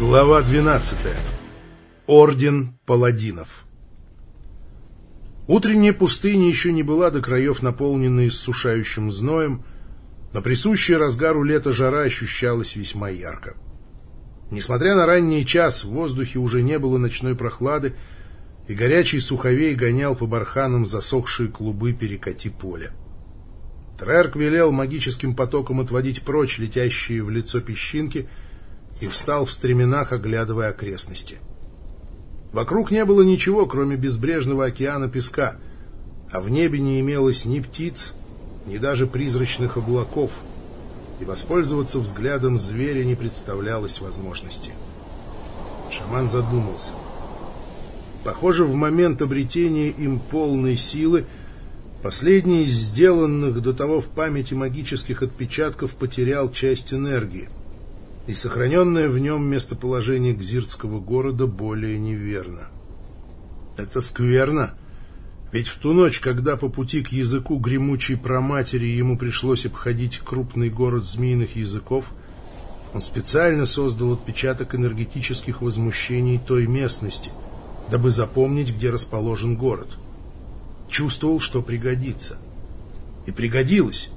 Глава 12. Орден паладинов. Утренняя пустыня еще не была до краев наполнена иссушающим зноем, но присущая разгару лета жара ощущалась весьма ярко. Несмотря на ранний час, в воздухе уже не было ночной прохлады, и горячий суховей гонял по барханам засохшие клубы перекати поля. Трерк велел магическим потоком отводить прочь летящие в лицо песчинки — и встал в стременах, оглядывая окрестности. Вокруг не было ничего, кроме безбрежного океана песка, а в небе не имелось ни птиц, ни даже призрачных облаков, и воспользоваться взглядом зверя не представлялось возможности. Шаман задумался. Похоже, в момент обретения им полной силы последний из сделанных до того в памяти магических отпечатков потерял часть энергии — и сохраненное в нем местоположение Гзиртского города более неверно. Это скверно, ведь в ту ночь, когда по пути к языку гремучей проматери ему пришлось обходить крупный город змеиных языков, он специально создал отпечаток энергетических возмущений той местности, дабы запомнить, где расположен город. Чувствовал, что пригодится. И пригодилось.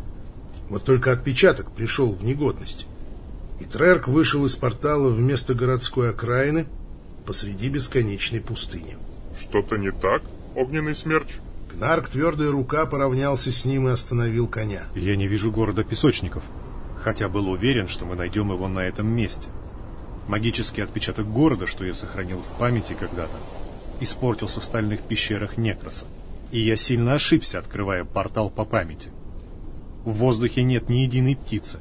Вот только отпечаток пришел в негодность и Трерк вышел из портала вместо городской окраины посреди бесконечной пустыни. Что-то не так, огненный смерч? Гнарк, твердая рука, поравнялся с ним и остановил коня. Я не вижу города песочников, хотя был уверен, что мы найдем его на этом месте. Магический отпечаток города, что я сохранил в памяти когда-то, испортился в стальных пещерах Некроса. И я сильно ошибся, открывая портал по памяти. В воздухе нет ни единой птицы.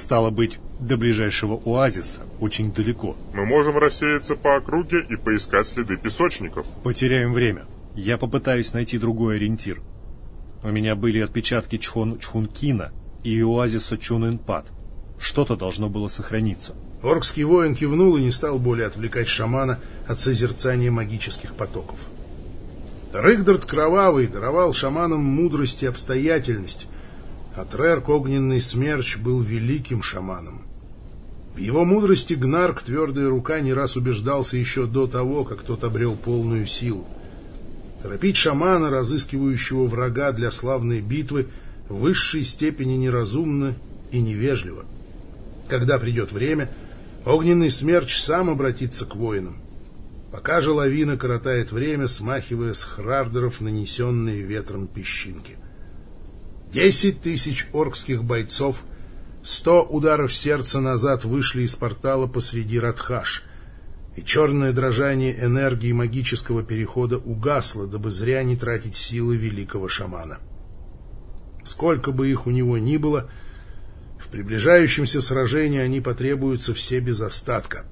Стало быть, до ближайшего оазиса очень далеко. Мы можем рассеяться по округе и поискать следы песочников. Потеряем время. Я попытаюсь найти другой ориентир. У меня были отпечатки Чхон Чхункина и оазиса Чунэнпад. Что-то должно было сохраниться. Оркский воин кивнул и не стал более отвлекать шамана от созерцания магических потоков. Рыгдард Кровавый даровал шаманам мудрость и обстоятельность, а Трерк Огненный Смерч был великим шаманом. В его мудрости Гнарк, твердая рука, не раз убеждался еще до того, как тот обрел полную силу. Торопить шамана, разыскивающего врага для славной битвы, в высшей степени неразумно и невежливо. Когда придет время, огненный смерч сам обратится к воинам. Пока же лавина коротает время, смахивая с хрардеров нанесенные ветром песчинки. Десять тысяч оркских бойцов Сто ударов сердца назад вышли из портала посреди Радхаш, и черное дрожание энергии магического перехода угасло, дабы зря не тратить силы великого шамана. Сколько бы их у него ни было, в приближающемся сражении они потребуются все без остатка.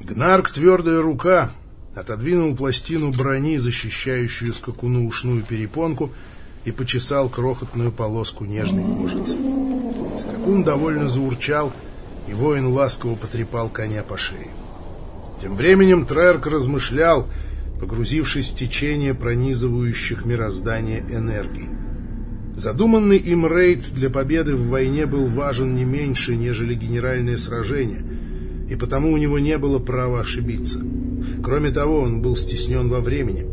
Гнарк, твердая рука, отодвинул пластину брони, защищающую скакуну ушную перепонку, и почесал крохотную полоску нежной кожицы. Скакун довольно заурчал, и воин ласково потрепал коня по шее. Тем временем Трерк размышлял, погрузившись в течение пронизывающих мироздание энергий. Задуманный им рейд для победы в войне был важен не меньше, нежели генеральное сражение, и потому у него не было права ошибиться. Кроме того, он был стеснен во времени.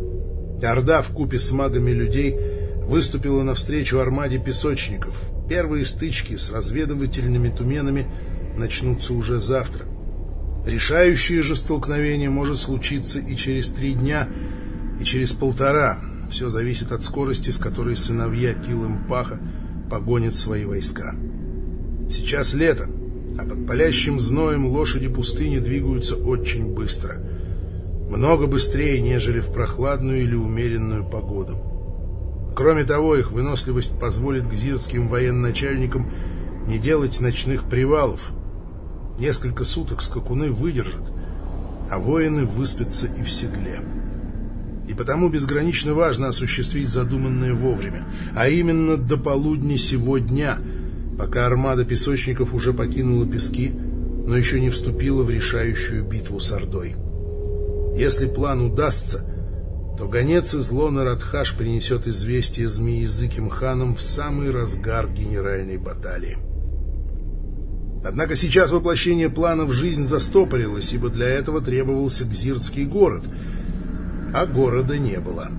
Орда в купе с магами людей выступила навстречу армаде песочников, Первые стычки с разведывательными туменами начнутся уже завтра. Решающее же столкновение может случиться и через три дня, и через полтора. Все зависит от скорости, с которой сыновья Тилэмпаха погонят свои войска. Сейчас лето, а под палящим зноем лошади пустыни двигаются очень быстро. Много быстрее, нежели в прохладную или умеренную погоду. Кроме того, их выносливость позволит гзирским военачальникам не делать ночных привалов. Несколько суток скакуны выдержат, а воины выспятся и в седле. И потому безгранично важно осуществить задуманное вовремя, а именно до полудня сего дня, пока армада песочников уже покинула пески, но еще не вступила в решающую битву с Ордой. Если план удастся, то гонец из Лона Радхаш принесет известие змеязыким ханам в самый разгар генеральной баталии. Однако сейчас воплощение плана в жизнь застопорилось, ибо для этого требовался Гзиртский город, а города не было.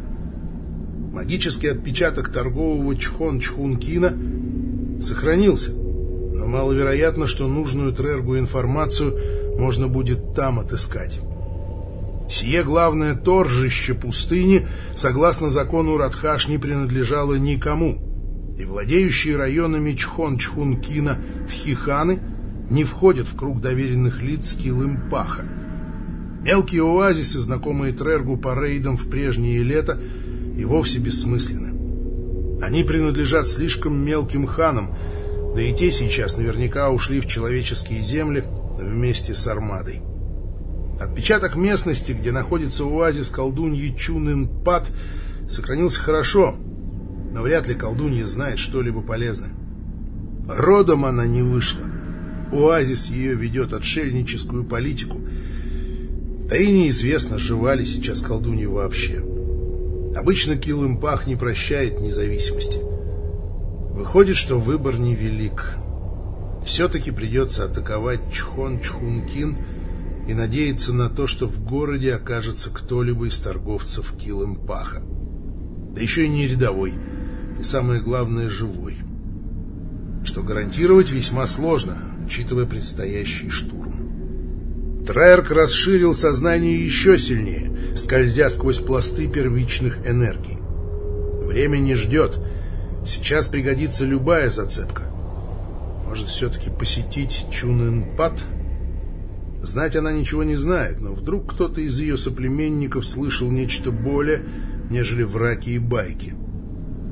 Магический отпечаток торгового Чхон-Чхункина сохранился, но маловероятно, что нужную Трергу информацию можно будет там отыскать. Сие главное торжище пустыни, согласно закону Радхаш, не принадлежало никому, и владеющие районами Чхон-Чхункина Тхиханы не входят в круг доверенных лиц Килымпаха. Мелкие оазисы, знакомые Трергу по рейдам в прежние лета, и вовсе бессмысленны. Они принадлежат слишком мелким ханам, да и те сейчас наверняка ушли в человеческие земли вместе с армадой. Отпечаток местности, где находится оазис колдуньи Чунын-Пат, сохранился хорошо, но вряд ли колдунья знает что-либо полезное. Родом она не вышла. Оазис ее ведет отшельническую политику. Да и неизвестно, жива ли сейчас колдунья вообще. Обычно Килымпах не прощает независимости. Выходит, что выбор невелик. Все-таки придется атаковать Чхон-Чхункин и надеяться на то, что в городе окажется кто-либо из торговцев Килымпаха. Да еще и не рядовой, и самое главное, живой. Что гарантировать весьма сложно, учитывая предстоящий штурм. Трайерк расширил сознание еще сильнее, скользя сквозь пласты первичных энергий. Время не ждет. Сейчас пригодится любая зацепка. Может, все-таки посетить Чунэнпад? Знать она ничего не знает, но вдруг кто-то из ее соплеменников слышал нечто более, нежели враки и байки.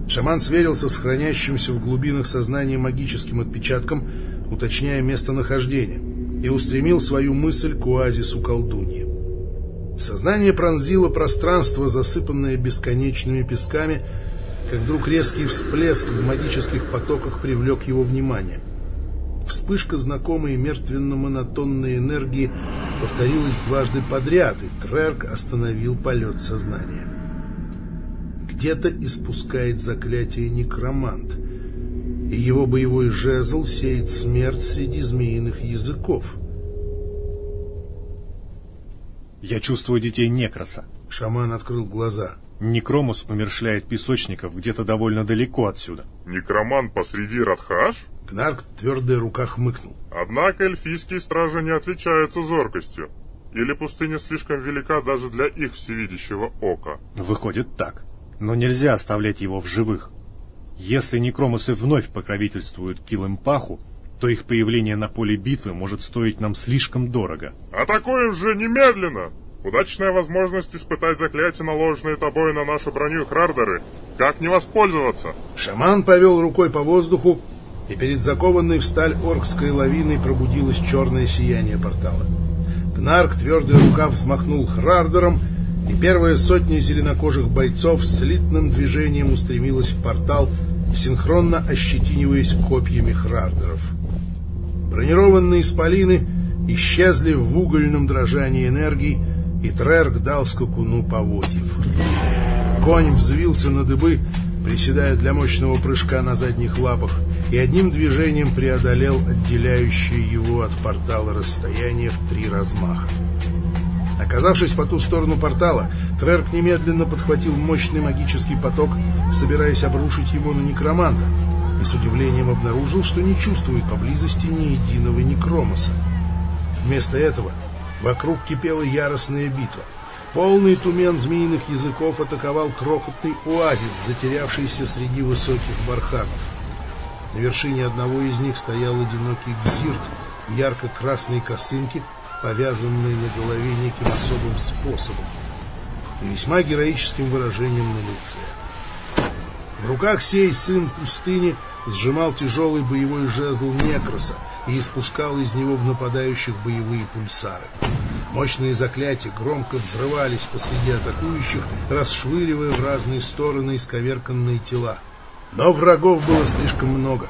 Шаман сверился с хранящимся в глубинах сознания магическим отпечатком, уточняя местонахождение, и устремил свою мысль к оазису колдуньи. Сознание пронзило пространство, засыпанное бесконечными песками, как вдруг резкий всплеск в магических потоках привлек его внимание. Вспышка знакомой мертвенно-монотонной энергии повторилась дважды подряд, и Трерк остановил полет сознания. Где-то испускает заклятие некромант — и его боевой жезл сеет смерть среди змеиных языков. Я чувствую детей Некроса. Шаман открыл глаза. Некромус умершляет песочников где-то довольно далеко отсюда. Некроман посреди Радхаш? Гнарк твердая рука хмыкнул. Однако эльфийские стражи не отличаются зоркостью. Или пустыня слишком велика даже для их всевидящего ока? Выходит так. Но нельзя оставлять его в живых. Если некромосы вновь покровительствуют Килымпаху, то их появление на поле битвы может стоить нам слишком дорого. Атакуем же немедленно! Удачная возможность испытать заклятие, наложенное тобой на нашу броню Хрардеры. Как не воспользоваться? Шаман повел рукой по воздуху, и перед закованной в сталь оркской лавиной пробудилось черное сияние портала. Гнарк твердая рука взмахнул Хрардером, и первая сотня зеленокожих бойцов слитным движением устремилась в портал, синхронно ощетиниваясь копьями хрардеров. Бронированные исполины исчезли в угольном дрожании энергии, и Трерк дал скакуну поводьев. Конь взвился на дыбы, приседая для мощного прыжка на задних лапах, и одним движением преодолел отделяющее его от портала расстояние в три размаха. Оказавшись по ту сторону портала, Трерк немедленно подхватил мощный магический поток, собираясь обрушить его на некроманта, и с удивлением обнаружил, что не чувствует поблизости ни единого некромоса. Вместо этого вокруг кипела яростная битва. Полный тумен змеиных языков атаковал крохотный оазис, затерявшийся среди высоких барханов. На вершине одного из них стоял одинокий гзирт ярко-красной косынке, повязанные на голове неким особым способом и весьма героическим выражением на лице. В руках сей сын пустыни сжимал тяжелый боевой жезл Некроса и испускал из него в нападающих боевые пульсары. Мощные заклятия громко взрывались посреди атакующих, расшвыривая в разные стороны исковерканные тела. Но врагов было слишком много,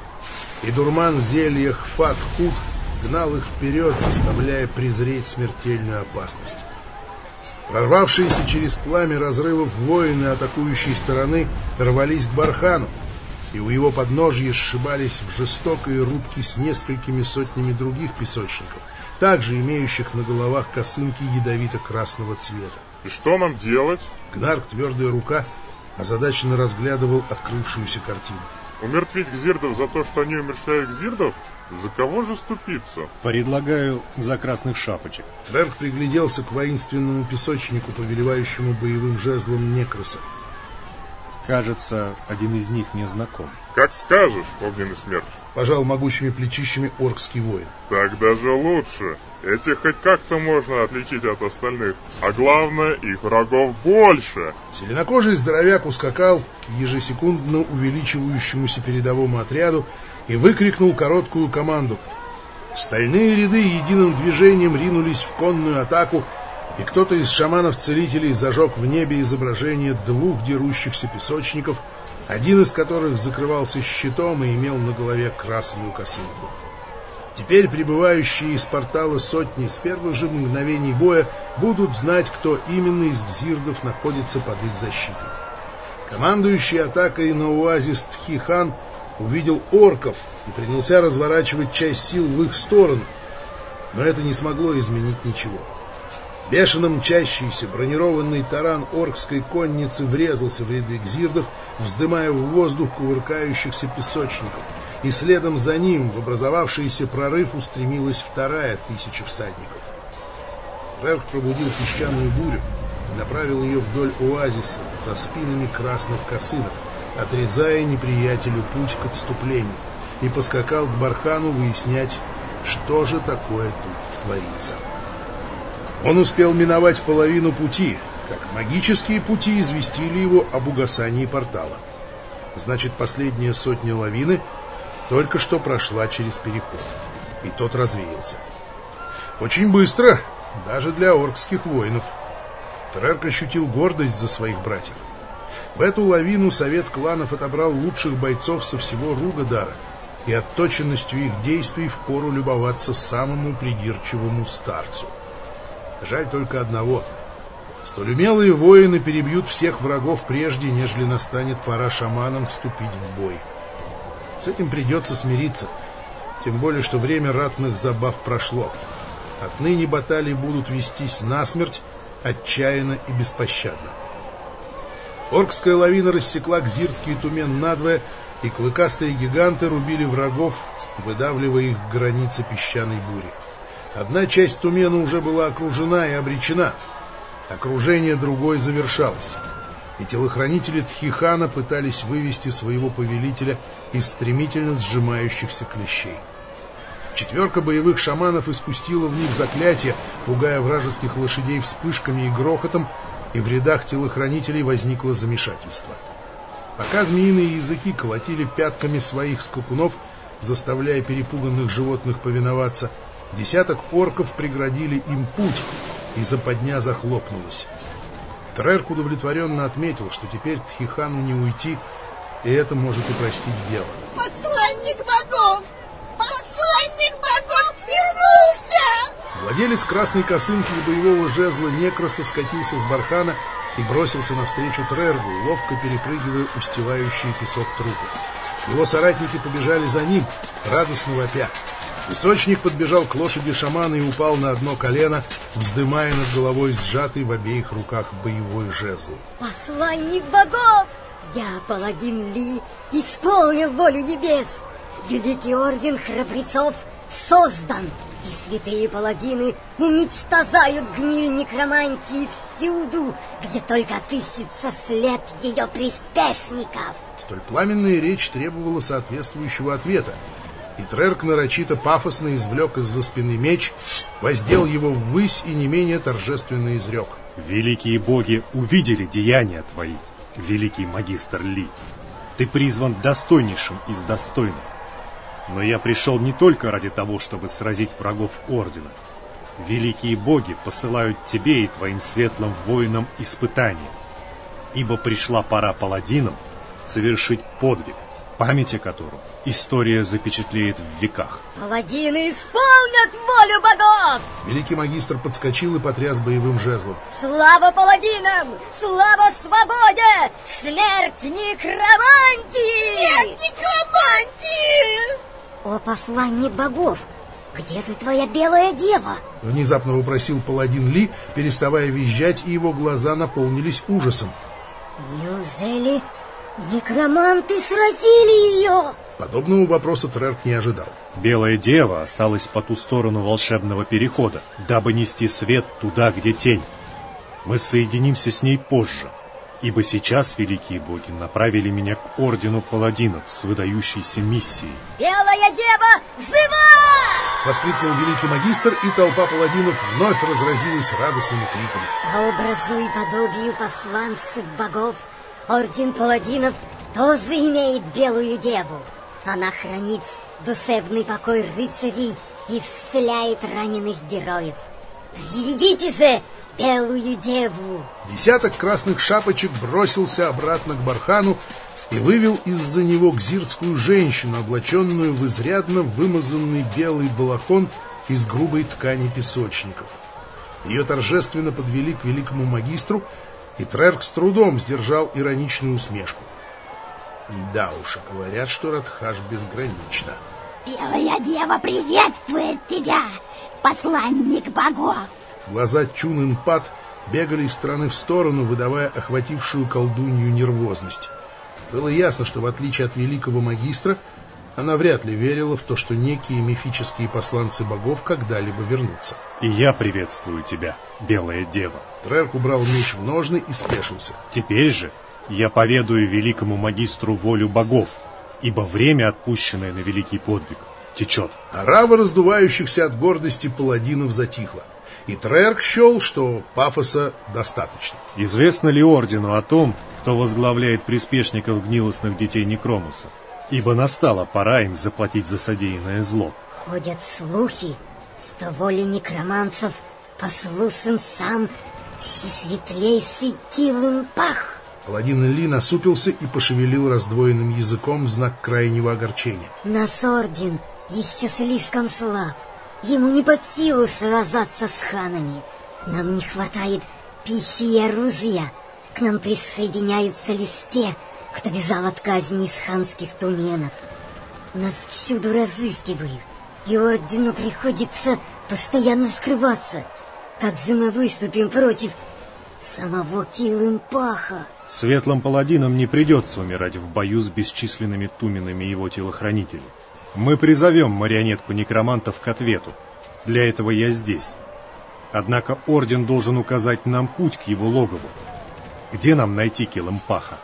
и дурман зелья Хфат-Хут гнал их вперед, заставляя презреть смертельную опасность. Прорвавшиеся через пламя разрывов воины атакующей стороны рвались к бархану. и у его подножья сшибались в жестокой рубки с несколькими сотнями других песочников, также имеющих на головах косынки ядовито-красного цвета. И что нам делать? Гнарк, твердая рука, озадаченно разглядывал открывшуюся картину. Умертвить гзирдов за то, что они умерщвляют гзирдов? За кого же ступиться? Предлагаю за красных шапочек. Рерк пригляделся к воинственному песочнику, повелевающему боевым жезлом Некроса. Кажется, один из них мне знаком. Как скажешь, огненный смерч. Пожал могучими плечищами оркский воин. Так даже лучше. Этих хоть как-то можно отличить от остальных. А главное, их врагов больше. Зеленокожий здоровяк ускакал к ежесекундно увеличивающемуся передовому отряду и выкрикнул короткую команду. Стальные ряды единым движением ринулись в конную атаку, и кто-то из шаманов-целителей зажег в небе изображение двух дерущихся песочников, один из которых закрывался щитом и имел на голове красную косынку. Теперь прибывающие из портала сотни с первых же мгновений боя будут знать, кто именно из гзирдов находится под их защитой. Командующий атакой на оазис Тхихан увидел орков и принялся разворачивать часть сил в их сторону, но это не смогло изменить ничего. Бешено мчащийся бронированный таран оркской конницы врезался в ряды гзирдов, вздымая в воздух кувыркающихся песочников, и следом за ним в образовавшийся прорыв устремилась вторая тысяча всадников. Рерк пробудил песчаную бурю и направил ее вдоль оазиса за спинами красных косынок, отрезая неприятелю путь к отступлению, и поскакал к Бархану выяснять, что же такое тут творится. Он успел миновать половину пути, как магические пути известили его об угасании портала. Значит, последняя сотня лавины только что прошла через переход, и тот развеялся. Очень быстро, даже для оркских воинов. Трерк ощутил гордость за своих братьев. В эту лавину совет кланов отобрал лучших бойцов со всего Ругадара, и отточенностью их действий впору любоваться самому придирчивому старцу. Жаль только одного. Столь умелые воины перебьют всех врагов прежде, нежели настанет пора шаманам вступить в бой. С этим придется смириться, тем более, что время ратных забав прошло. Отныне баталии будут вестись насмерть, отчаянно и беспощадно. Оркская лавина рассекла Гзирский тумен надвое, и клыкастые гиганты рубили врагов, выдавливая их к границе песчаной бури. Одна часть Тумена уже была окружена и обречена. Окружение другой завершалось. И телохранители Тхихана пытались вывести своего повелителя из стремительно сжимающихся клещей. Четверка боевых шаманов испустила в них заклятие, пугая вражеских лошадей вспышками и грохотом, и в рядах телохранителей возникло замешательство. Пока змеиные языки колотили пятками своих скакунов, заставляя перепуганных животных повиноваться, Десяток орков преградили им путь, и западня захлопнулась. Трерк удовлетворенно отметил, что теперь Тхихану не уйти, и это может упростить дело. «Посланник богов! Посланник богов вернулся!» Владелец красной косынки и боевого жезла Некроса скатился с бархана и бросился навстречу Трергу, ловко перепрыгивая устилающий песок трупы. Его соратники побежали за ним, радостно вопя. Песочник подбежал к лошади шамана и упал на одно колено, вздымая над головой сжатый в обеих руках боевой жезл. Посланник богов! Я, паладин Ли, исполнил волю небес. Великий орден храбрецов создан, и святые паладины уничтожают гниль некромантии всюду, где только отыщется след ее приспешников. Столь пламенная речь требовала соответствующего ответа, и Трерк нарочито пафосно извлек из-за спины меч, воздел его ввысь и не менее торжественно изрек. «Великие боги увидели деяния твои, великий магистр Ли. Ты призван достойнейшим из достойных. Но я пришел не только ради того, чтобы сразить врагов Ордена. Великие боги посылают тебе и твоим светлым воинам испытания, ибо пришла пора паладинам совершить подвиг память о котором история запечатлеет в веках. Паладины исполнят волю богов! Великий магистр подскочил и потряс боевым жезлом. Слава паладинам! Слава свободе! Смерть некромантии! Смерть некромантии! О, посланник богов! Где ты, твоя белая дева? Внезапно вопросил паладин Ли, переставая визжать, и его глаза наполнились ужасом. Неужели некроманты сразили ее? Подобного вопроса Трерк не ожидал. Белая дева осталась по ту сторону волшебного перехода, дабы нести свет туда, где тень. Мы соединимся с ней позже, ибо сейчас великие боги направили меня к ордену паладинов с выдающейся миссией. Белая дева, жива! Воскликнул великий магистр, и толпа паладинов вновь разразилась радостными криками. По образу и подобию посланцев богов, орден паладинов тоже имеет белую деву. Она хранит душевный покой рыцарей и исцеляет раненых героев. Приведите же белую деву! Десяток красных шапочек бросился обратно к бархану и вывел из-за него гзиртскую женщину, облаченную в изрядно вымазанный белый балахон из грубой ткани песочников. Ее торжественно подвели к великому магистру, и Трерк с трудом сдержал ироничную усмешку. Да уж, говорят, что Радхаш безгранична. Белая дева приветствует тебя, посланник богов. Глаза Чун Инпат бегали из стороны в сторону, выдавая охватившую колдунью нервозность. Было ясно, что в отличие от великого магистра, она вряд ли верила в то, что некие мифические посланцы богов когда-либо вернутся. И я приветствую тебя, белая дева. Трерк убрал меч в ножны и спешился. Теперь же я поведаю великому магистру волю богов, ибо время, отпущенное на великий подвиг, течет. Орава раздувающихся от гордости паладинов затихла, и Трерк счел, что пафоса достаточно. Известно ли ордену о том, кто возглавляет приспешников гнилостных детей Некромуса? Ибо настала пора им заплатить за содеянное зло. Ходят слухи, что воли некроманцев послушен сам всесветлейший Килымпах. Паладин Ли насупился и пошевелил раздвоенным языком в знак крайнего огорчения. Наш орден еще слишком слаб. Ему не под силу сразаться с ханами. Нам не хватает пищи и оружия. К нам присоединяются лишь те, кто бежал от казни из ханских туменов. Нас всюду разыскивают, и ордену приходится постоянно скрываться. Как же мы выступим против самого Килымпаха? Светлым паладинам не придется умирать в бою с бесчисленными туменами его телохранителей. Мы призовем марионетку некромантов к ответу. Для этого я здесь. Однако орден должен указать нам путь к его логову. Где нам найти Килымпаха?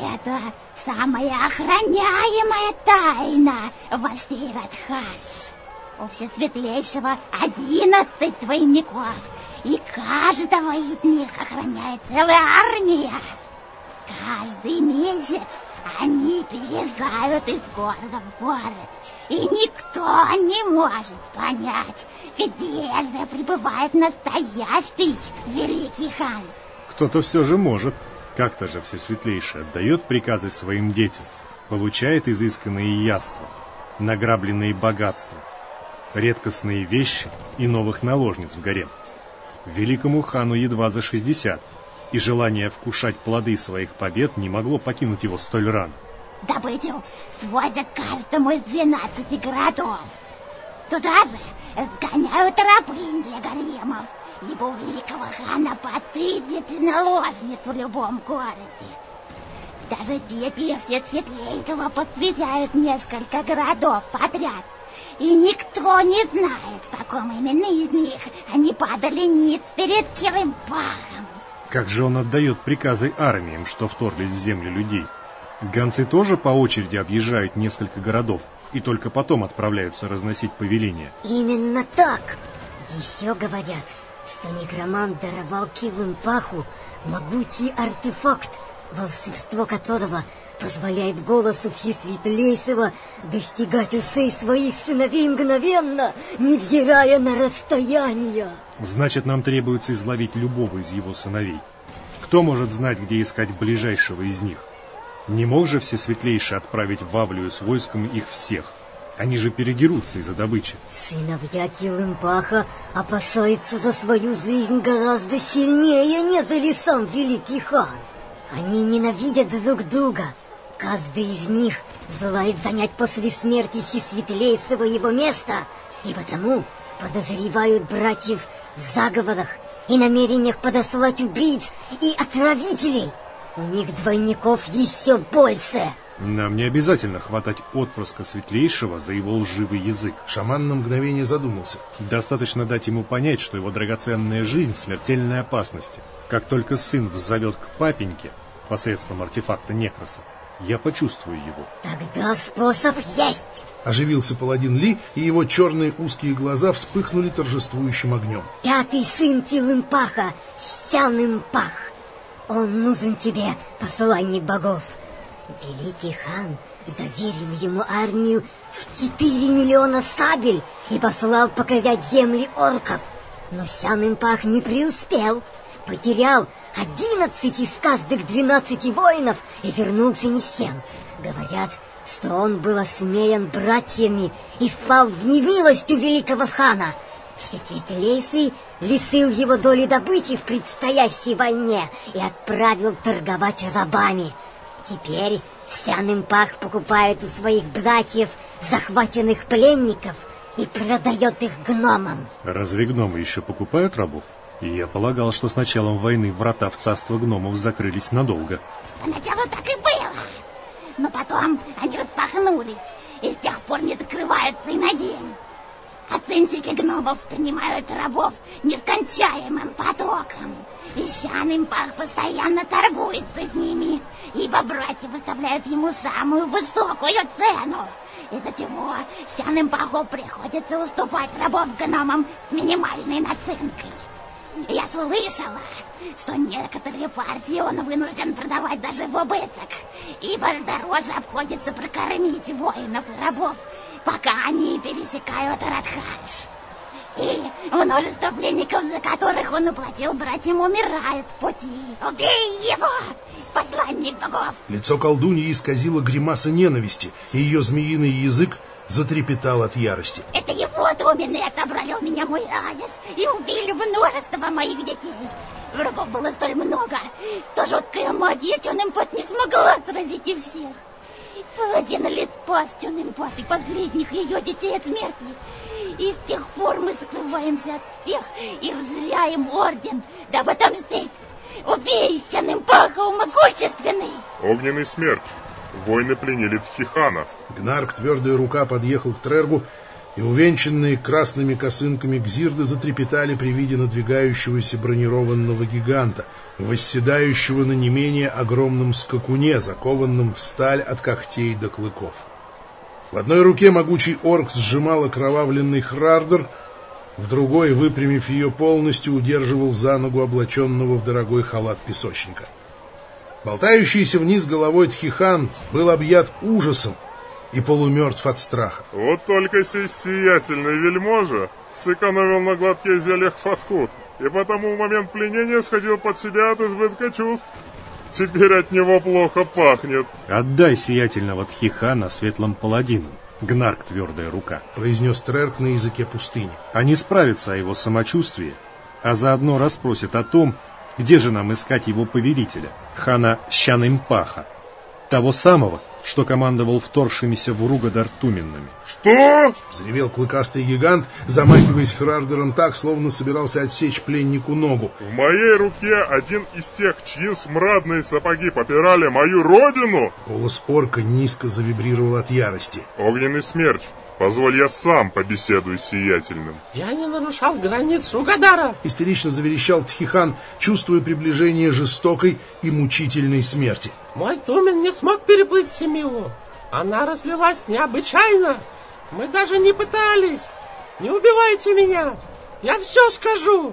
Это самая охраняемая тайна, Василий Радхаш. У Всесветлейшего одиннадцать двойников, и каждого из них охраняет целая армия. Каждый месяц они переезжают из города в город, и никто не может понять, где же пребывает настоящий великий хан. Кто-то все же может. Как-то же Всесветлейший отдает приказы своим детям, получает изысканные яства, награбленные богатства, редкостные вещи и новых наложниц в гарем. Великому хану едва за 60, и желание вкушать плоды своих побед не могло покинуть его столь рано. Добычу свозят каждому из двенадцати городов. Туда же сгоняют рабынь для гаремов, у великого хана по тысяче наложниц в любом городе. Даже дети Всесветлейшего посвящают несколько городов подряд. И никто не знает, в каком именно из них они падали ниц перед Кирым Пахом. Как же он отдает приказы армиям, что вторглись в земли людей? Гонцы тоже по очереди объезжают несколько городов и только потом отправляются разносить повеления. Именно так. Еще говорят, что некромант даровал Килымпаху могучий артефакт, волшебство которого позволяет голосу Всесветлейшего достигать усей своих сыновей мгновенно, невзирая на расстояние. Значит, нам требуется изловить любого из его сыновей. Кто может знать, где искать ближайшего из них? Не мог же Всесветлейший отправить в Авлию с войском их всех? Они же передерутся из-за добычи. Сыновья Килымпаха опасаются за свою жизнь гораздо сильнее, нежели сам великий хан. Они ненавидят друг друга. Каждый из них желает занять после смерти Всесветлейшего его место, и потому подозревают братьев в заговорах и намерениях подослать убийц и отравителей. У них двойников еще больше. Нам не обязательно хватать отпрыска Светлейшего за его лживый язык. Шаман на мгновение задумался. Достаточно дать ему понять, что его драгоценная жизнь в смертельной опасности. Как только сын взовет к папеньке посредством артефакта Некроса, я почувствую его. Тогда способ есть. Оживился паладин Ли, и его черные узкие глаза вспыхнули торжествующим огнем. Пятый сын Килымпаха, Сянымпах. Он нужен тебе, посланник богов. Великий хан доверил ему армию в четыре миллиона сабель и послал покорять земли орков. Но Сянымпах не преуспел. Потерял одиннадцать из каждых двенадцати воинов и вернулся ни с тем. Говорят, что он был осмеян братьями и впал в немилость у великого хана. Всесветлейший лишил его доли добычи в предстоящей войне и отправил торговать рабами. Теперь Сянымпах покупает у своих братьев захваченных пленников и продает их гномам. Разве гномы еще покупают рабов? Я полагал, что с началом войны врата в царство гномов закрылись надолго. Поначалу так и было. Но потом они распахнулись и с тех пор не закрываются и на день. Оценщики гномов принимают рабов нескончаемым потоком. И Щанымпах постоянно торгуется с ними, ибо братья выставляют ему самую высокую цену. Из-за чего Щанымпаху приходится уступать рабов гномам с минимальной наценкой. Я слышала, что некоторые партии он вынужден продавать даже в убыток, ибо дороже обходится прокормить воинов и рабов, пока они пересекают Радхадж. И множество пленников, за которых он уплатил братьям, умирают в пути. Убей его, посланник богов! Лицо колдуньи исказило гримаса ненависти, и ее змеиный язык затрепетал от ярости. Это его доменные отобрали у меня мой Аис и убили множество моих детей. Врагов было столь много, что жуткая магия Чонэмпот не смогла сразить их всех. Паладин лет спас Чонэмпот и последних ее детей от смерти. И с тех пор мы скрываемся от всех и разоряем орден, дабы отомстить. Убей Чонэмпаха, могущественный! Огненный смерть. Войны пленили Тхихана. Гнарк, твердая рука, подъехал к Трергу, и увенчанные красными косынками гзирды затрепетали при виде надвигающегося бронированного гиганта, восседающего на не менее огромном скакуне, закованном в сталь от когтей до клыков. В одной руке могучий орк сжимал окровавленный хрардер, в другой, выпрямив ее полностью, удерживал за ногу облаченного в дорогой халат песочника. Болтающийся вниз головой Тхихан был объят ужасом и полумертв от страха. Вот только сей сиятельный вельможа сэкономил на гладких зельях фаткут, и потому в момент пленения сходил под себя от избытка чувств. Теперь от него плохо пахнет. Отдай сиятельного Тхихана светлым паладинам. Гнарк твердая рука. произнес Трерк на языке пустыни. Они справятся о его самочувствии, а заодно расспросят о том, где же нам искать его повелителя, хана Щанымпаха, того самого, что командовал вторгшимися в Ругадар Туменными. Что? Взревел клыкастый гигант, замахиваясь Хрардером так, словно собирался отсечь пленнику ногу. В моей руке один из тех, чьи смрадные сапоги попирали мою родину? Голос орка низко завибрировал от ярости. Огненный смерч. Позволь я сам побеседую с сиятельным. Я не нарушал границ Угадара. Истерично заверещал Тхихан, чувствуя приближение жестокой и мучительной смерти. Мой Тумен не смог переплыть Семилу. Она разлилась необычайно. Мы даже не пытались. Не убивайте меня. Я все скажу.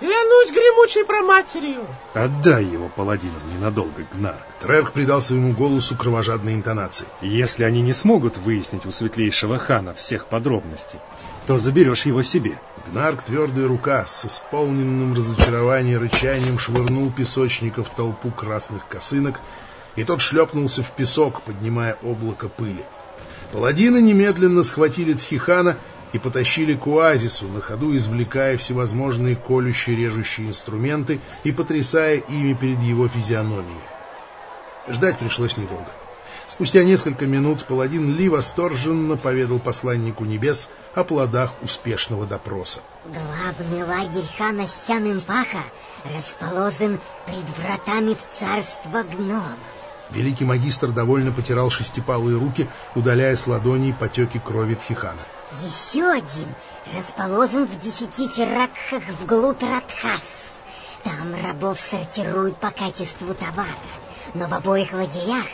Клянусь гремучей проматерью. Отдай его паладинам ненадолго, Гнарк. Трерк придал своему голосу кровожадной интонации. Если они не смогут выяснить у светлейшего хана всех подробностей, то заберешь его себе. Гнарк, твердая рука, с исполненным разочарования рычанием швырнул песочника в толпу красных косынок и тот шлепнулся в песок, поднимая облако пыли. Паладины немедленно схватили Тхихана и потащили к оазису, на ходу извлекая всевозможные колющие режущие инструменты и потрясая ими перед его физиономией. Ждать пришлось недолго. Спустя несколько минут паладин Ли восторженно поведал посланнику небес о плодах успешного допроса. Главный лагерь хана Сян-Импаха расположен пред вратами в царство гномов. Великий магистр довольно потирал шестипалые руки, удаляя с ладоней потеки крови Тхихана. Еще один расположен в десяти феракхах вглубь Радхас. Там рабов сортируют по качеству товара, но в обоих лагерях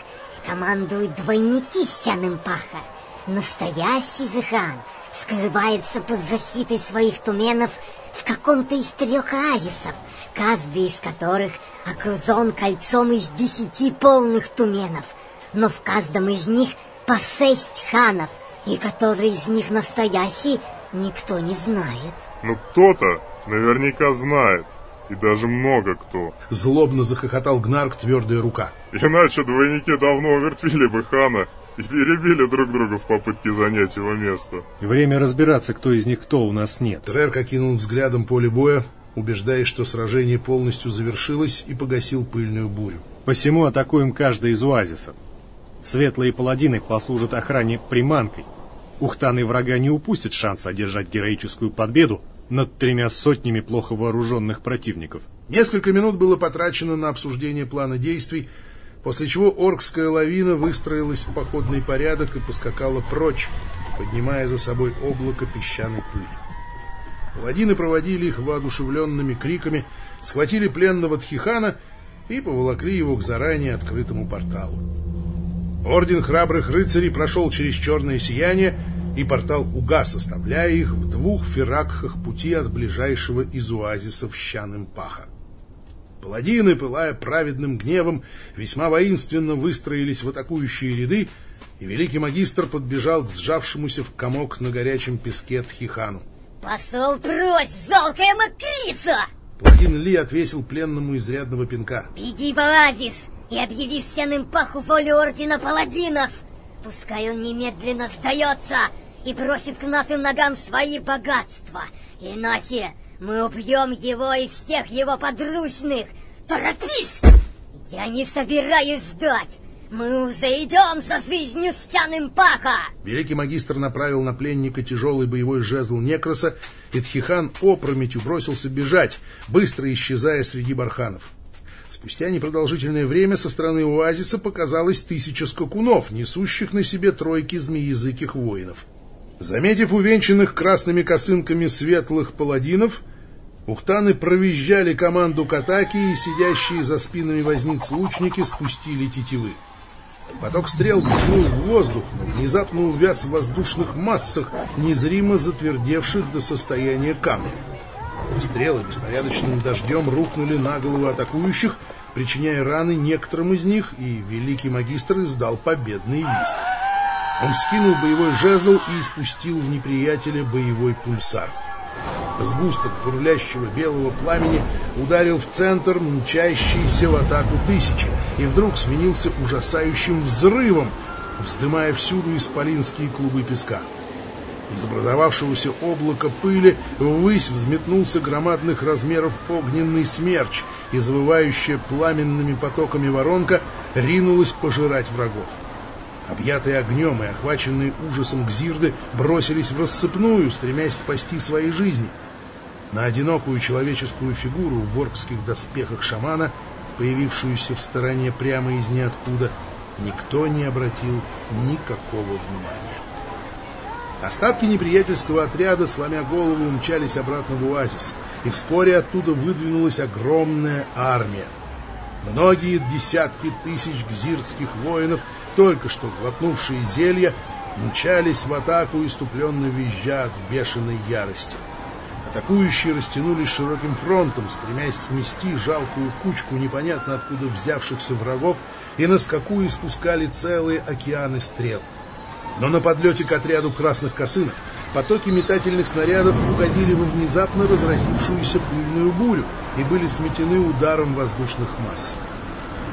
командуют двойники Сян-Импаха. Настоящий Зихан скрывается под защитой своих туменов в каком-то из трех оазисов, каждый из которых окружен кольцом из десяти полных туменов, но в каждом из них по шесть ханов, и который из них настоящий, никто не знает. Ну кто-то наверняка знает, и даже много кто. Злобно захохотал Гнарк твердая рука. Иначе двойники давно умертвили бы хана и перебили друг друга в попытке занять его место. Время разбираться, кто из них кто, у нас нет. Трерк окинул взглядом поле боя, убеждаясь, что сражение полностью завершилось и погасил пыльную бурю. Посему атакуем каждый из оазисов. Светлые паладины послужат охране приманкой. Ухтаны врага не упустят шанса одержать героическую победу над тремя сотнями плохо вооруженных противников. Несколько минут было потрачено на обсуждение плана действий, после чего оркская лавина выстроилась в походный порядок и поскакала прочь, поднимая за собой облако песчаной пыли. Паладины проводили их воодушевленными криками, схватили пленного Тхихана и поволокли его к заранее открытому порталу. Орден храбрых рыцарей прошел через черное сияние, и портал угас, оставляя их в двух феракхах пути от ближайшего из оазисов Щан-Импаха. Паладины, пылая праведным гневом, весьма воинственно выстроились в атакующие ряды, и великий магистр подбежал к сжавшемуся в комок на горячем песке Тхихану. Посол прочь, золкая макрица! Паладин Ли отвесил пленному изрядного пинка. Беги в оазис и объяви всем паху волю Ордена Паладинов! Пускай он немедленно сдается и бросит к нашим ногам свои богатства, иначе мы убьем его и всех его подручных! Торопись! Я не собираюсь сдать! Мы уже идем за жизнью стяным паха! Великий магистр направил на пленника тяжелый боевой жезл Некроса, и Тхихан опрометью бросился бежать, быстро исчезая среди барханов. Спустя непродолжительное время со стороны оазиса показалось тысяча скакунов, несущих на себе тройки змеязыких воинов. Заметив увенчанных красными косынками светлых паладинов, ухтаны провизжали команду к атаке, и сидящие за спинами возниц лучники спустили тетивы. Поток стрел взмыл в воздух, но внезапно увяз в воздушных массах, незримо затвердевших до состояния камня. Стрелы беспорядочным дождем рухнули на головы атакующих, причиняя раны некоторым из них, и великий магистр издал победный визг. Он скинул боевой жезл и испустил в неприятеля боевой пульсар. Сгусток бурлящего белого пламени ударил в центр мчащейся в атаку тысячи и вдруг сменился ужасающим взрывом, вздымая всюду исполинские клубы песка. Из образовавшегося облака пыли ввысь взметнулся громадных размеров огненный смерч, и завывающая пламенными потоками воронка ринулась пожирать врагов. Объятые огнем и охваченные ужасом гзирды бросились в рассыпную, стремясь спасти свои жизни. На одинокую человеческую фигуру в воркских доспехах шамана, появившуюся в стороне прямо из ниоткуда, никто не обратил никакого внимания. Остатки неприятельского отряда, сломя голову, умчались обратно в оазис, и вскоре оттуда выдвинулась огромная армия. Многие десятки тысяч гзиртских воинов, только что глотнувшие зелья, мчались в атаку, иступленно визжа от бешеной ярости. Атакующие растянулись широким фронтом, стремясь смести жалкую кучку непонятно откуда взявшихся врагов, и на скаку испускали целые океаны стрел. Но на подлете к отряду красных косынок потоки метательных снарядов угодили во внезапно разразившуюся пыльную бурю и были сметены ударом воздушных масс.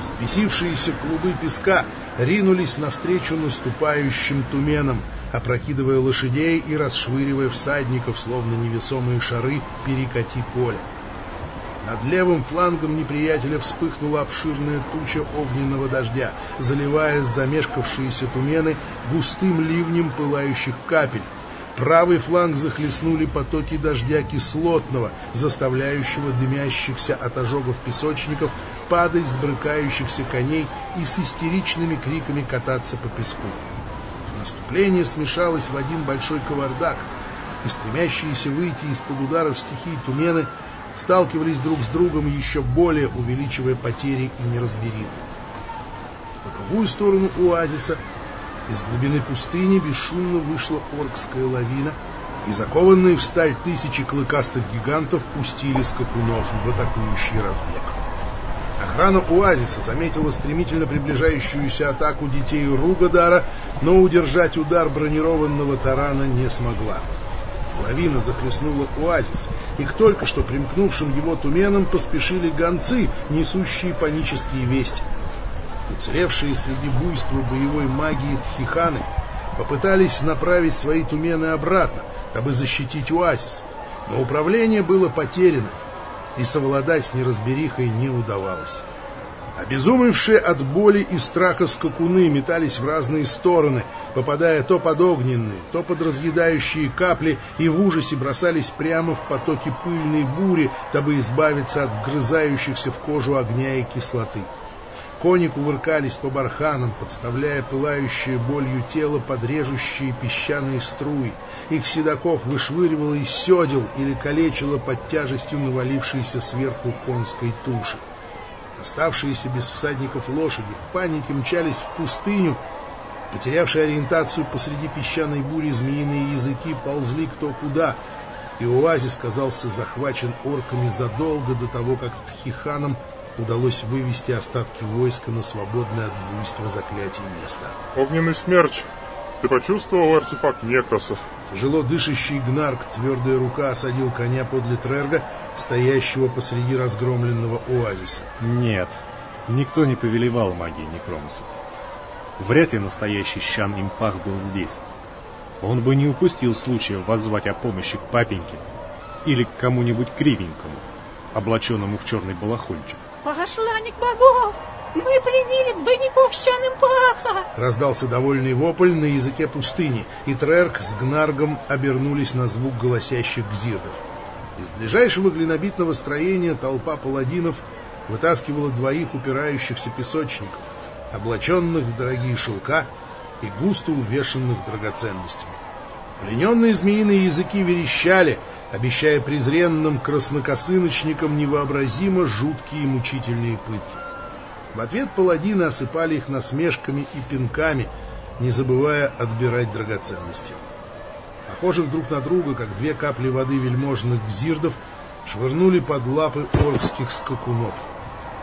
Взбесившиеся клубы песка ринулись навстречу наступающим туменам, опрокидывая лошадей и расшвыривая всадников, словно невесомые шары перекати поля. Над левым флангом неприятеля вспыхнула обширная туча огненного дождя, заливая замешкавшиеся тумены густым ливнем пылающих капель. Правый фланг захлестнули потоки дождя кислотного, заставляющего дымящихся от ожогов песочников падать с брыкающихся коней и с истеричными криками кататься по песку. Наступление смешалось в один большой кавардак, и стремящиеся выйти из-под ударов стихии тумены сталкивались друг с другом, еще более увеличивая потери и неразбериху. По другую сторону оазиса из глубины пустыни бесшумно вышла оркская лавина, и закованные в сталь тысячи клыкастых гигантов пустили скакунов в атакующий разбег. Охрана оазиса заметила стремительно приближающуюся атаку детей Ругадара, но удержать удар бронированного тарана не смогла. Лавина захлестнула оазис, и к только что примкнувшим его туменам поспешили гонцы, несущие панические вести. Уцелевшие среди буйства боевой магии тхиханы попытались направить свои тумены обратно, дабы защитить оазис, но управление было потеряно, и совладать с неразберихой не удавалось. Обезумевшие от боли и страха скакуны метались в разные стороны, попадая то под огненные, то под разъедающие капли и в ужасе бросались прямо в потоки пыльной бури, дабы избавиться от вгрызающихся в кожу огня и кислоты. Кони кувыркались по барханам, подставляя пылающее болью тело под режущие песчаные струи. Их седаков вышвыривало из седел или калечило под тяжестью навалившейся сверху конской туши. Оставшиеся без всадников лошади в панике мчались в пустыню. Потерявшие ориентацию посреди песчаной бури змеиные языки ползли кто куда, и оазис казался захвачен орками задолго до того, как тхиханам удалось вывести остатки войска на свободное от буйства заклятий место. Огненный смерч. Ты почувствовал артефакт Некроса? Тяжело дышащий Гнарк, твердая рука осадил коня подле Трерга, стоящего посреди разгромленного оазиса. Нет, никто не повелевал магией Некромоса. Вряд ли настоящий Щан Импах был здесь. Он бы не упустил случая воззвать о помощи к папеньке или к кому-нибудь кривенькому, облаченному в черный балахончик. Посланник богов! Мы пленили двойников Щаным Паха! Раздался довольный вопль на языке пустыни, и Трерк с Гнаргом обернулись на звук голосящих гзирдов. Из ближайшего глинобитного строения толпа паладинов вытаскивала двоих упирающихся песочников, облаченных в дорогие шелка и густо увешанных драгоценностями. Плененные змеиные языки верещали, обещая презренным краснокосыночникам невообразимо жуткие и мучительные пытки. В ответ паладины осыпали их насмешками и пинками, не забывая отбирать драгоценности. Похожих друг на друга, как две капли воды вельможных гзирдов, швырнули под лапы оркских скакунов.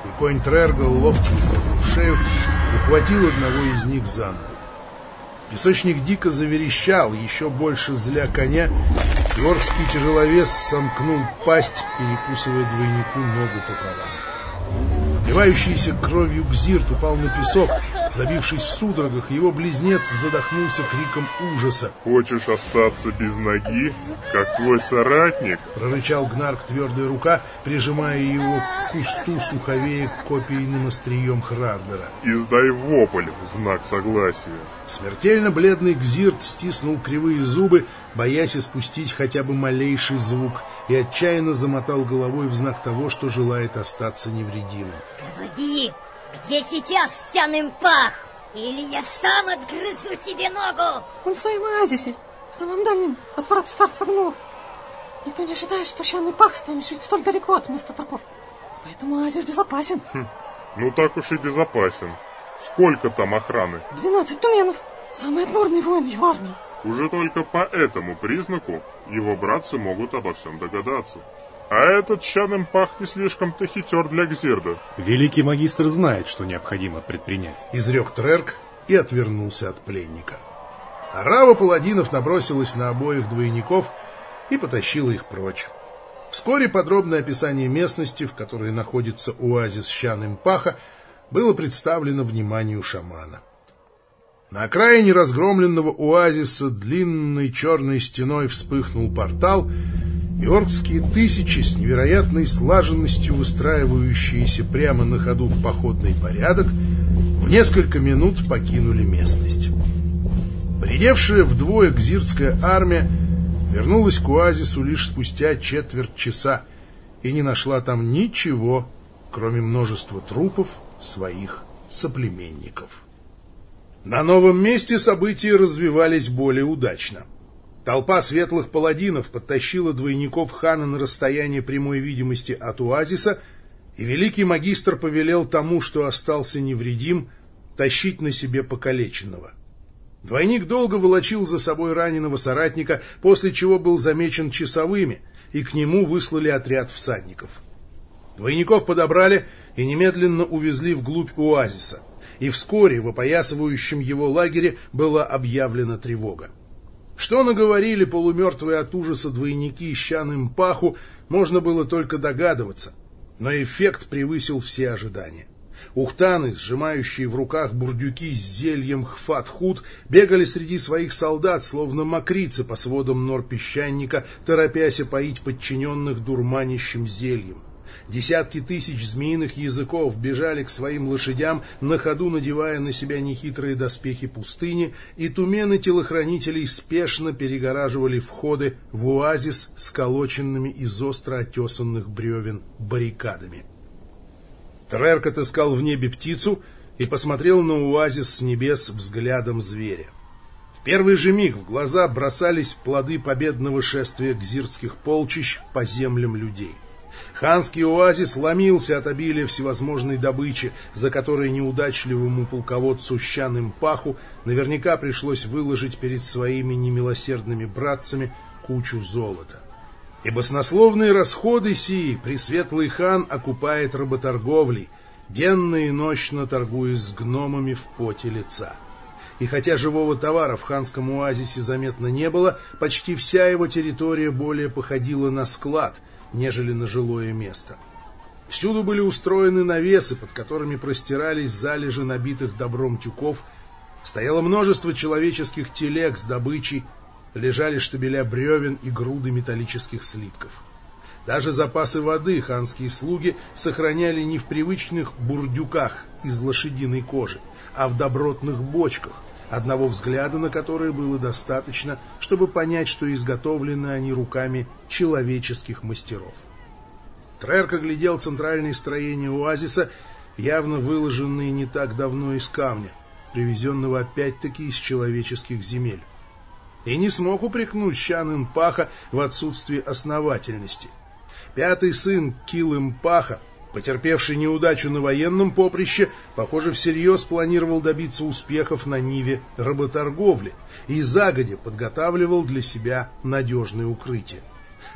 И конь Трерга, ловко в шею, ухватил одного из них за ногу. Песочник дико заверещал, еще больше зля коня, и оркский тяжеловес сомкнул пасть, перекусывая двойнику ногу пополам. Обливающийся кровью Гзирт упал на песок, забившись в судорогах, его близнец задохнулся криком ужаса. Хочешь остаться без ноги, как твой соратник? Прорычал Гнарк твердая рука, прижимая его к кусту суховея копийным острием Хрардера. Издай вопль в знак согласия. Смертельно бледный Гзирт стиснул кривые зубы, боясь испустить хотя бы малейший звук, и отчаянно замотал головой в знак того, что желает остаться невредимым. Говори, где сейчас Сяным Пах? Или я сам отгрызу тебе ногу? Он в своем оазисе, в самом дальнем, от врат Старца Гнов. Никто не ожидает, что Щанный Пах станет жить столь далеко от места торгов. Поэтому оазис безопасен. Хм, ну так уж и безопасен. Сколько там охраны? 12 туменов. Самый отборный воин в его армии. Уже только по этому признаку его братцы могут обо всем догадаться. А этот Щаным Пах не слишком-то хитер для Гзирда. Великий магистр знает, что необходимо предпринять. Изрек Трерк и отвернулся от пленника. Арава паладинов набросилась на обоих двойников и потащила их прочь. Вскоре подробное описание местности, в которой находится оазис Щаным Паха, было представлено вниманию шамана. На окраине разгромленного оазиса длинной черной стеной вспыхнул портал, и оркские тысячи с невероятной слаженностью выстраивающиеся прямо на ходу в походный порядок в несколько минут покинули местность. Поредевшая вдвое гзирская армия вернулась к оазису лишь спустя четверть часа и не нашла там ничего, кроме множества трупов своих соплеменников. На новом месте события развивались более удачно. Толпа светлых паладинов подтащила двойников хана на расстояние прямой видимости от оазиса, и великий магистр повелел тому, что остался невредим, тащить на себе покалеченного. Двойник долго волочил за собой раненого соратника, после чего был замечен часовыми, и к нему выслали отряд всадников. Двойников подобрали и немедленно увезли вглубь оазиса, и вскоре в опоясывающем его лагере была объявлена тревога. Что наговорили полумертвые от ужаса двойники щаным паху, можно было только догадываться, но эффект превысил все ожидания. Ухтаны, сжимающие в руках бурдюки с зельем хфат-худ, бегали среди своих солдат, словно мокрицы по сводам нор песчаника, торопясь поить подчиненных дурманящим зельем. Десятки тысяч змеиных языков бежали к своим лошадям, на ходу надевая на себя нехитрые доспехи пустыни, и тумены телохранителей спешно перегораживали входы в оазис сколоченными из остро отесанных бревен баррикадами. Трерк отыскал в небе птицу и посмотрел на оазис с небес взглядом зверя. В первый же миг в глаза бросались плоды победного шествия гзирских полчищ по землям людей. Ханский оазис ломился от обилия всевозможной добычи, за которой неудачливому полководцу Щаным Паху наверняка пришлось выложить перед своими немилосердными братцами кучу золота. И баснословные расходы сии Пресветлый хан окупает работорговлей, денно и ночно торгуясь с гномами в поте лица. И хотя живого товара в ханском оазисе заметно не было, почти вся его территория более походила на склад, нежели на жилое место. Всюду были устроены навесы, под которыми простирались залежи набитых добром тюков, стояло множество человеческих телег с добычей, лежали штабеля бревен и груды металлических слитков. Даже запасы воды ханские слуги сохраняли не в привычных бурдюках из лошадиной кожи, а в добротных бочках, одного взгляда на которые было достаточно, чтобы понять, что изготовлены они руками человеческих мастеров. Трерк оглядел центральные строения оазиса, явно выложенные не так давно из камня, привезенного опять-таки из человеческих земель и не смог упрекнуть Щан Паха в отсутствии основательности. Пятый сын Кил Паха, потерпевший неудачу на военном поприще, похоже, всерьез планировал добиться успехов на ниве работорговли и загодя подготавливал для себя надежное укрытие.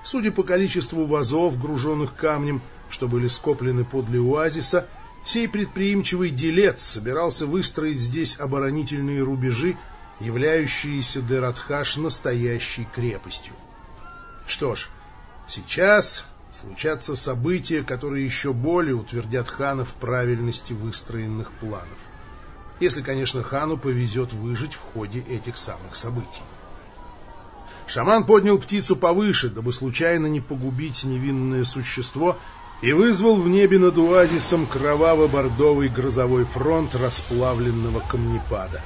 Судя по количеству вазов, груженных камнем, что были скоплены подле оазиса, сей предприимчивый делец собирался выстроить здесь оборонительные рубежи являющиеся Дератхаш настоящей крепостью. Что ж, сейчас случатся события, которые еще более утвердят хана в правильности выстроенных планов. Если, конечно, хану повезет выжить в ходе этих самых событий. Шаман поднял птицу повыше, дабы случайно не погубить невинное существо, и вызвал в небе над оазисом кроваво-бордовый грозовой фронт расплавленного камнепада.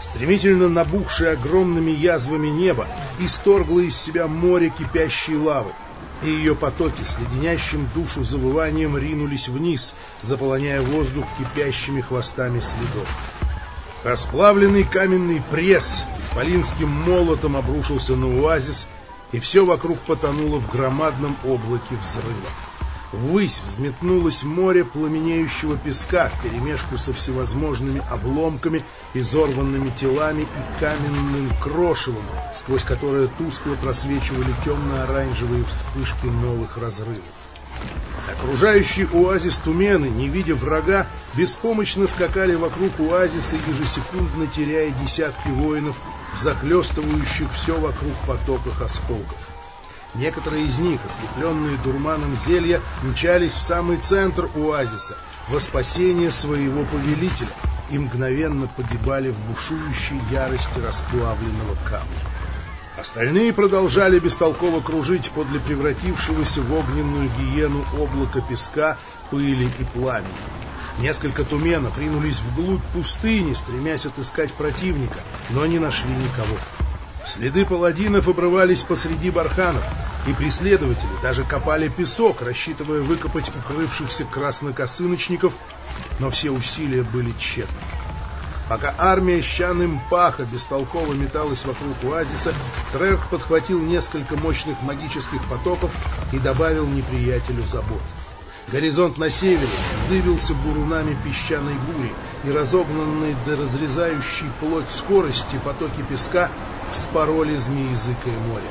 Стремительно набухшее огромными язвами небо исторгло из себя море кипящей лавы, и ее потоки с леденящим душу завыванием ринулись вниз, заполоняя воздух кипящими хвостами следов. Расплавленный каменный пресс исполинским молотом обрушился на оазис, и все вокруг потонуло в громадном облаке взрывов. Ввысь взметнулось море пламенеющего песка вперемешку со всевозможными обломками, изорванными телами и каменным крошевом, сквозь которое тускло просвечивали темно-оранжевые вспышки новых разрывов. Окружающие оазис тумены, не видя врага, беспомощно скакали вокруг оазиса, ежесекундно теряя десятки воинов в захлестывающих все вокруг потоках осколков. Некоторые из них, ослепленные дурманом зелья, мчались в самый центр оазиса, во спасение своего повелителя и мгновенно погибали в бушующей ярости расплавленного камня. Остальные продолжали бестолково кружить подле превратившегося в огненную гиену облака песка, пыли и пламени. Несколько туменов ринулись вглубь пустыни, стремясь отыскать противника, но не нашли никого. Следы паладинов обрывались посреди барханов, и преследователи даже копали песок, рассчитывая выкопать укрывшихся краснокосыночников, но все усилия были тщетны. Пока армия щаным паха бестолково металась вокруг оазиса, Трерк подхватил несколько мощных магических потоков и добавил неприятелю забот. Горизонт на севере вздыбился бурунами песчаной бури, и разогнанные до разрезающей плоть скорости потоки песка вспороли змеязыкое море.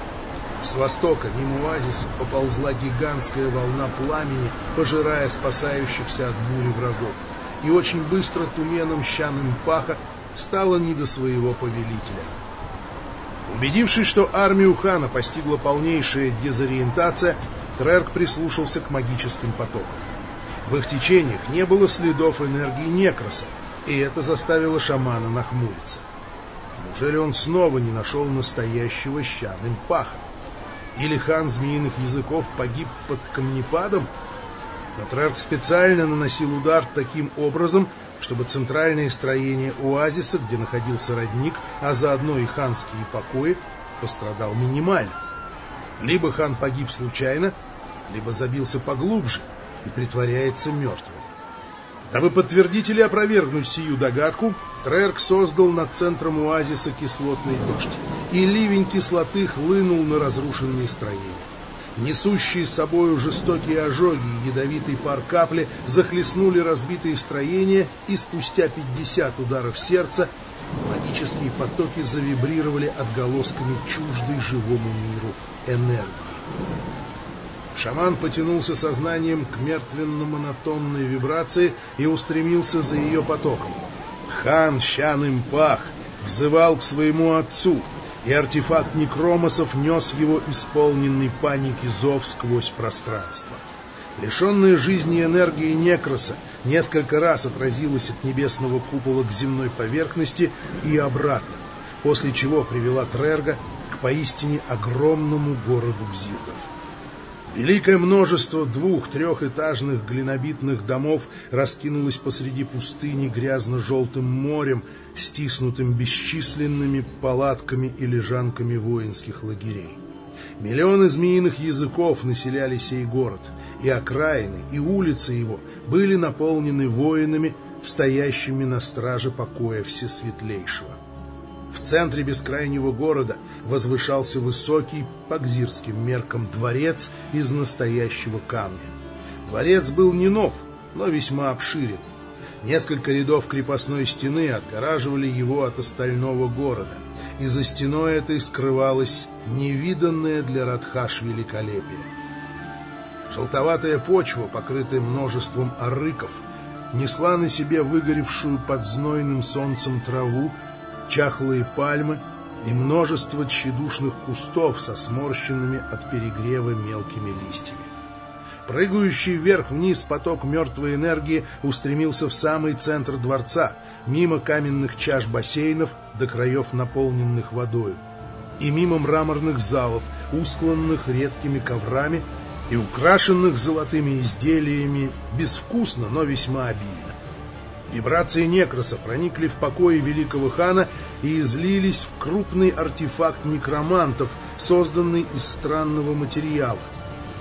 С востока, мимо оазиса, поползла гигантская волна пламени, пожирая спасающихся от бури врагов. И очень быстро туменом щаным паха стало не до своего повелителя. Убедившись, что армию хана постигла полнейшая дезориентация, Трерк прислушался к магическим потокам. В их течениях не было следов энергии Некроса, и это заставило шамана нахмуриться. Неужели он снова не нашел настоящего щаным паха? Или хан змеиных языков погиб под камнепадом? Но Трерк специально наносил удар таким образом, чтобы центральное строение оазиса, где находился родник, а заодно и ханские покои, пострадал минимально. Либо хан погиб случайно, либо забился поглубже и притворяется мертвым. Дабы подтвердить или опровергнуть сию догадку, Трерк создал над центром оазиса кислотный дождь, и ливень кислоты хлынул на разрушенные строения. Несущие с собою жестокие ожоги и ядовитый пар капли захлестнули разбитые строения, и спустя 50 ударов сердца магические потоки завибрировали отголосками чуждой живому миру энергии. Шаман потянулся сознанием к мертвенно-монотонной вибрации и устремился за ее потоком. Хан Щан-Импах взывал к своему отцу, и артефакт некромосов нес его исполненный паники зов сквозь пространство. Лишенная жизни и энергии некроса несколько раз отразилась от небесного купола к земной поверхности и обратно, после чего привела Трерга к поистине огромному городу Бзирдов. Великое множество двух-трехэтажных глинобитных домов раскинулось посреди пустыни грязно-желтым морем, стиснутым бесчисленными палатками и лежанками воинских лагерей. Миллионы змеиных языков населяли сей город, и окраины, и улицы его были наполнены воинами, стоящими на страже покоя Всесветлейшего. В центре бескрайнего города возвышался высокий, по гзирским меркам, дворец из настоящего камня. Дворец был не нов, но весьма обширен. Несколько рядов крепостной стены отгораживали его от остального города, и за стеной этой скрывалось невиданное для Радхаш великолепие. Желтоватая почва, покрытая множеством арыков, несла на себе выгоревшую под знойным солнцем траву чахлые пальмы и множество тщедушных кустов со сморщенными от перегрева мелкими листьями. Прыгающий вверх-вниз поток мертвой энергии устремился в самый центр дворца, мимо каменных чаш бассейнов до краев наполненных водою, и мимо мраморных залов, устланных редкими коврами и украшенных золотыми изделиями, безвкусно, но весьма обильно. Вибрации некроса проникли в покои великого хана и излились в крупный артефакт некромантов, созданный из странного материала,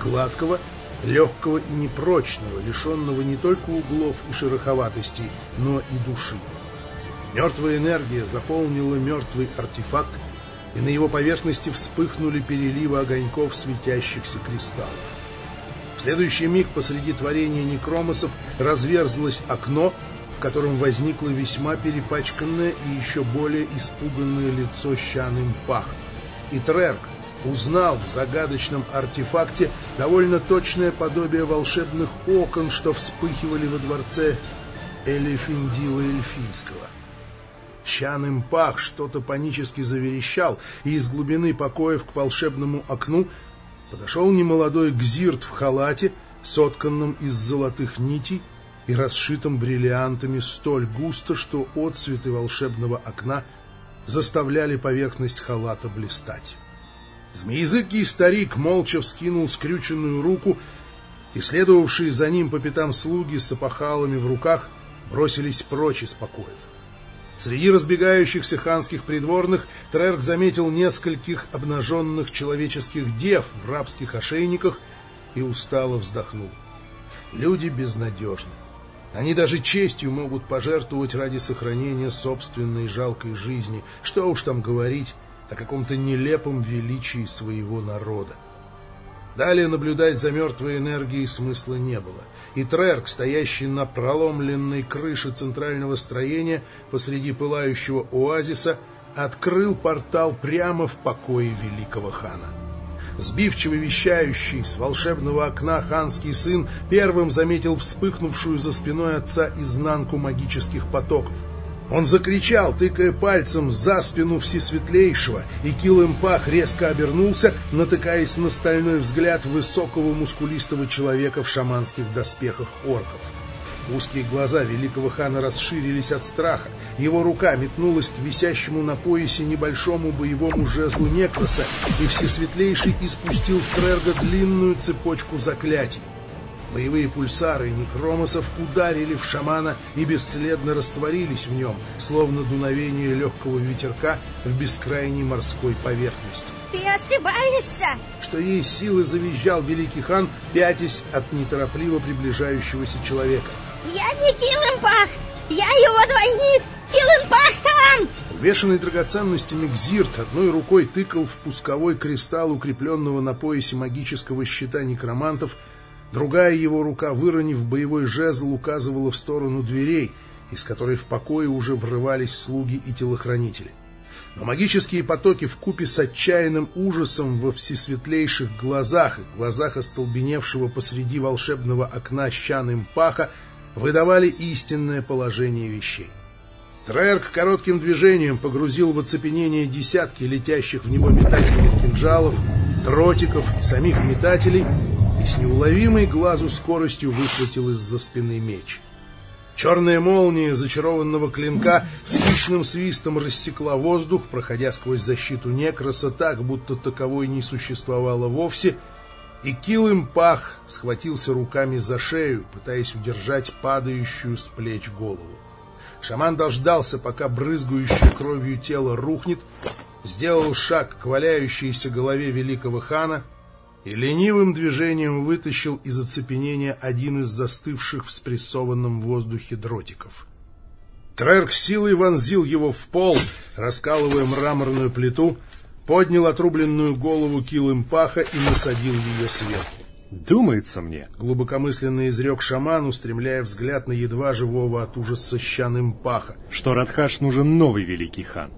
гладкого, легкого и непрочного, лишенного не только углов и шероховатостей, но и души. Мертвая энергия заполнила мертвый артефакт, и на его поверхности вспыхнули переливы огоньков светящихся кристаллов. В следующий миг посреди творения некромосов разверзлось окно, котором возникло весьма перепачканное и еще более испуганное лицо Щаным Пах. И Трерк узнал в загадочном артефакте довольно точное подобие волшебных окон, что вспыхивали во дворце Элефиндила Эльфийского. Щаным Пах что-то панически заверещал, и из глубины покоев к волшебному окну подошел немолодой гзирт в халате, сотканном из золотых нитей, и расшитом бриллиантами столь густо, что отцветы волшебного окна заставляли поверхность халата блистать. Змеязыкий старик молча вскинул скрюченную руку, и следовавшие за ним по пятам слуги с опахалами в руках бросились прочь из покоев. Среди разбегающихся ханских придворных Трерк заметил нескольких обнаженных человеческих дев в рабских ошейниках и устало вздохнул. Люди безнадежны. Они даже честью могут пожертвовать ради сохранения собственной жалкой жизни. Что уж там говорить о каком-то нелепом величии своего народа. Далее наблюдать за мертвой энергией смысла не было. И Трерк, стоящий на проломленной крыше центрального строения посреди пылающего оазиса, открыл портал прямо в покое великого хана. Сбивчиво вещающий с волшебного окна ханский сын первым заметил вспыхнувшую за спиной отца изнанку магических потоков — он закричал, тыкая пальцем за спину Всесветлейшего, и Килымпах резко обернулся, натыкаясь на стальной взгляд высокого мускулистого человека в шаманских доспехах орков. Узкие глаза великого хана расширились от страха. Его рука метнулась к висящему на поясе небольшому боевому жезлу Некроса, и Всесветлейший испустил в Трерга длинную цепочку заклятий. Боевые пульсары некромосов ударили в шамана и бесследно растворились в нем, словно дуновение легкого ветерка в бескрайней морской поверхности. «Ты ошибаешься!» Что ей силы завизжал великий хан, пятясь от неторопливо приближающегося человека. «Я не Килымпах! Я его двойник! Килымпах там!» Увешанный драгоценностями Гзирт одной рукой тыкал в пусковой кристалл укрепленного на поясе магического щита некромантов, Другая его рука, выронив боевой жезл, указывала в сторону дверей, из которой в покое уже врывались слуги и телохранители. Но магические потоки в купе с отчаянным ужасом во всесветлейших глазах и глазах остолбеневшего посреди волшебного окна щаным паха выдавали истинное положение вещей. Трерк коротким движением погрузил в оцепенение десятки летящих в него метательных кинжалов, дротиков и самих метателей и с неуловимой глазу скоростью выхватил из-за спины меч. Черная молния зачарованного клинка с хищным свистом рассекла воздух, проходя сквозь защиту некроса так, будто таковой не существовало вовсе, и Килым Пах схватился руками за шею, пытаясь удержать падающую с плеч голову. Шаман дождался, пока брызгающее кровью тело рухнет, сделал шаг к валяющейся голове великого хана и ленивым движением вытащил из оцепенения один из застывших в спрессованном воздухе дротиков. Трерк силой вонзил его в пол, раскалывая мраморную плиту, поднял отрубленную голову килым паха и насадил ее сверху. «Думается мне», — глубокомысленно изрек шаман, устремляя взгляд на едва живого от ужаса щаным паха, «что Радхаш нужен новый великий хан.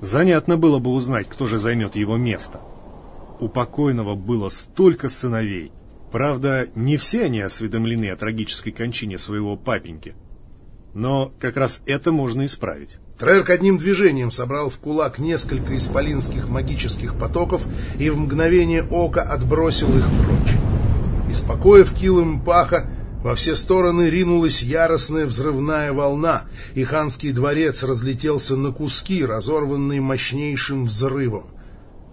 Занятно было бы узнать, кто же займет его место». У покойного было столько сыновей. Правда, не все они осведомлены о трагической кончине своего папеньки. Но как раз это можно исправить. Трерк одним движением собрал в кулак несколько исполинских магических потоков и в мгновение ока отбросил их прочь. Из покоев Килым Паха во все стороны ринулась яростная взрывная волна, и ханский дворец разлетелся на куски, разорванные мощнейшим взрывом.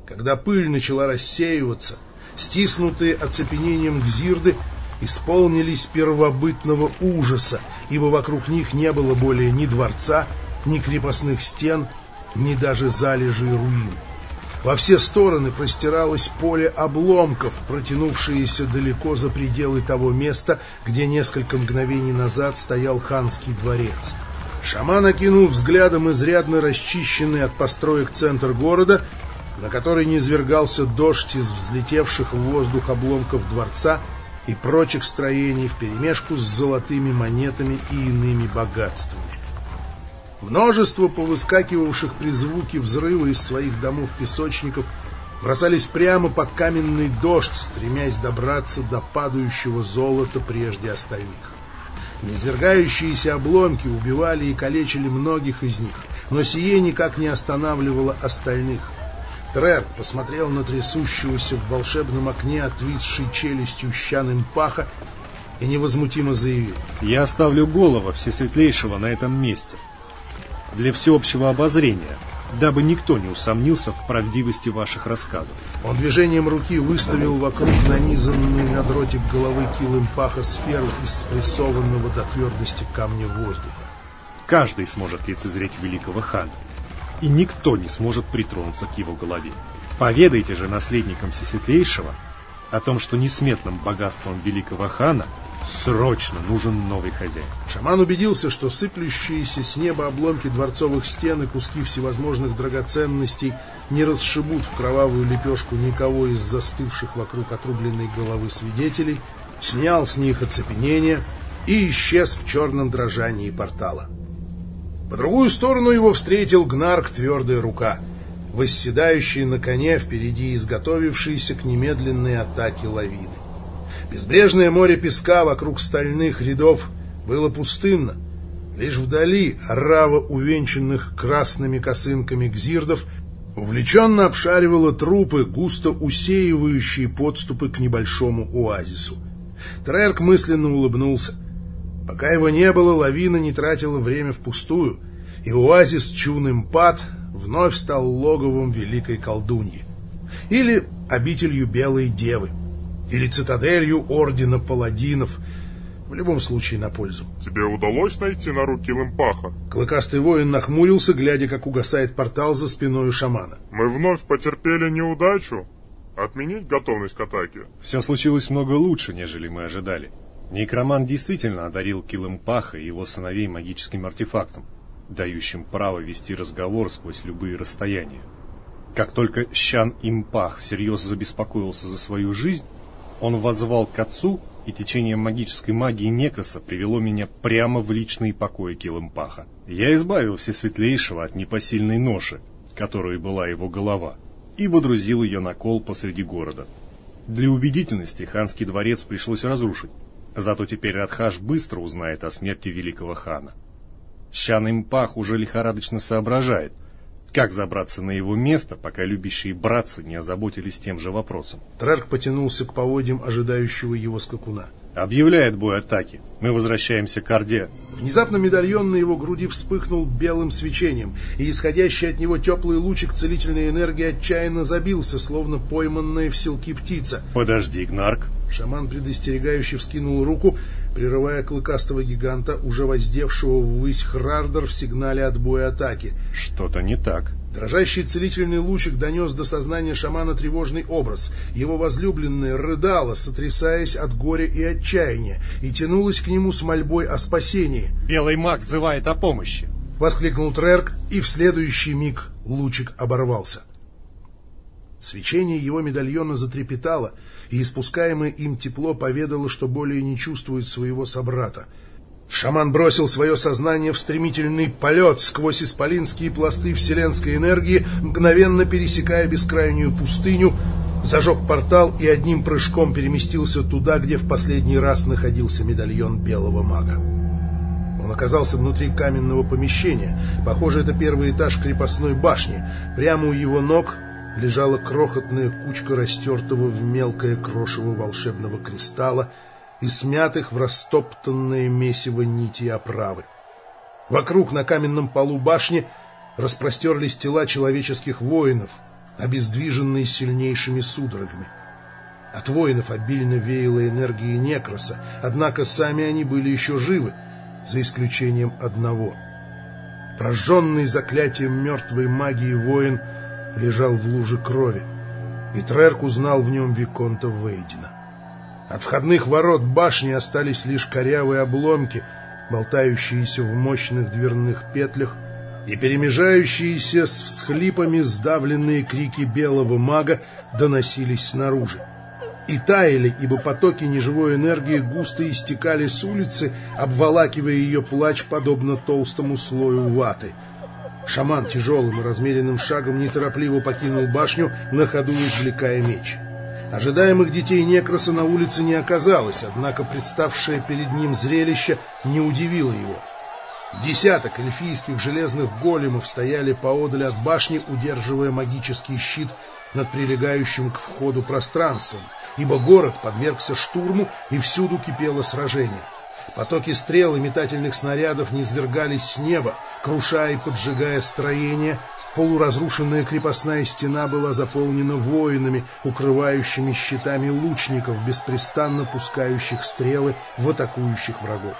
Когда пыль начала рассеиваться, стиснутые оцепенением гзирды исполнились первобытного ужаса, ибо вокруг них не было более ни дворца, ни крепостных стен, ни даже залежей руин. Во все стороны простиралось поле обломков, протянувшееся далеко за пределы того места, где несколько мгновений назад стоял ханский дворец. Шаман окинул взглядом изрядно расчищенный от построек центр города на который низвергался дождь из взлетевших в воздух обломков дворца и прочих строений вперемешку с золотыми монетами и иными богатствами. Множество повыскакивавших при звуке взрыва из своих домов-песочников бросались прямо под каменный дождь, стремясь добраться до падающего золота прежде остальных. Низвергающиеся обломки убивали и калечили многих из них, но сие никак не останавливало остальных — Трер посмотрел на трясущегося в волшебном окне отвисшей челюстью щаным паха и невозмутимо заявил. Я оставлю голову Всесветлейшего на этом месте. Для всеобщего обозрения, дабы никто не усомнился в правдивости ваших рассказов. Он движением руки выставил вокруг нанизанной на дротик головы килым-паха сферу из спрессованного до твердости камня воздуха. Каждый сможет лицезреть великого хана, и никто не сможет притронуться к его голове. Поведайте же наследникам Всесветлейшего о том, что несметным богатством великого хана срочно нужен новый хозяин. Шаман убедился, что сыплющиеся с неба обломки дворцовых стен и куски всевозможных драгоценностей не расшибут в кровавую лепешку никого из застывших вокруг отрубленной головы свидетелей, снял с них оцепенение и исчез в черном дрожании портала. По другую сторону его встретил Гнарк твердая рука, восседающий на коне впереди изготовившийся к немедленной атаке лавины. Безбрежное море песка вокруг стальных рядов было пустынно. Лишь вдали орава увенчанных красными косынками гзирдов увлеченно обшаривала трупы, густо усеивающие подступы к небольшому оазису. Трерк мысленно улыбнулся. Пока его не было, лавина не тратила время впустую, и оазис Чун-Импат вновь стал логовом великой колдуньи. Или обителью Белой Девы. Или цитаделью Ордена Паладинов. В любом случае на пользу. Тебе удалось найти нору Килымпаха? Клыкастый воин нахмурился, глядя, как угасает портал за спиной шамана. Мы вновь потерпели неудачу? Отменить готовность к атаке? Все случилось много лучше, нежели мы ожидали. Некроман действительно одарил Килымпаха и его сыновей магическим артефактом, дающим право вести разговор сквозь любые расстояния. Как только Щан Импах всерьез забеспокоился за свою жизнь, он воззвал к отцу, и течение магической магии Некроса привело меня прямо в личные покои Килымпаха. Я избавил Всесветлейшего от непосильной ноши, которой была его голова, и водрузил ее на кол посреди города. Для убедительности ханский дворец пришлось разрушить, Зато теперь Радхаш быстро узнает о смерти великого хана. Щан Импах уже лихорадочно соображает, как забраться на его место, пока любящие братцы не озаботились тем же вопросом. Трерк потянулся к поводьям ожидающего его скакуна. Объявляет бой атаки. Мы возвращаемся к Орде. Внезапно медальон на его груди вспыхнул белым свечением, и исходящий от него теплый лучик целительной энергии отчаянно забился, словно пойманная в селки птица. Подожди, Гнарк. Шаман предостерегающе вскинул руку, прерывая клыкастого гиганта, уже воздевшего ввысь Хрардер в сигнале отбоя атаки. Что-то не так. Дрожащий целительный лучик донес до сознания шамана тревожный образ. Его возлюбленная рыдала, сотрясаясь от горя и отчаяния, и тянулась к нему с мольбой о спасении. «Белый маг взывает о помощи!» — воскликнул Трерк, и в следующий миг лучик оборвался. Свечение его медальона затрепетало, и испускаемое им тепло поведало, что более не чувствует своего собрата. Шаман бросил свое сознание в стремительный полет сквозь исполинские пласты вселенской энергии, мгновенно пересекая бескрайнюю пустыню, зажег портал и одним прыжком переместился туда, где в последний раз находился медальон белого мага. Он оказался внутри каменного помещения. Похоже, это первый этаж крепостной башни. Прямо у его ног лежала крохотная кучка растертого в мелкое крошево волшебного кристалла и смятых в растоптанное месиво нити оправы. Вокруг на каменном полу башни распростерлись тела человеческих воинов, обездвиженные сильнейшими судорогами. От воинов обильно веяло энергией некроса, однако сами они были еще живы, за исключением одного. Прожженный заклятием мертвой магии воин — лежал в луже крови, и Трерк узнал в нем Виконта Вейдина. От входных ворот башни остались лишь корявые обломки, болтающиеся в мощных дверных петлях, и перемежающиеся с всхлипами сдавленные крики белого мага доносились снаружи. И таяли, ибо потоки неживой энергии густо истекали с улицы, обволакивая ее плач подобно толстому слою ваты — Шаман тяжелым и размеренным шагом неторопливо покинул башню, на ходу извлекая меч. Ожидаемых детей Некроса на улице не оказалось, однако представшее перед ним зрелище не удивило его. Десяток эльфийских железных големов стояли поодаль от башни, удерживая магический щит над прилегающим к входу пространством, ибо город подвергся штурму и всюду кипело сражение. Потоки стрел и метательных снарядов низвергались с неба, крушая и поджигая строения. Полуразрушенная крепостная стена была заполнена воинами, укрывающими щитами лучников, беспрестанно пускающих стрелы в атакующих врагов.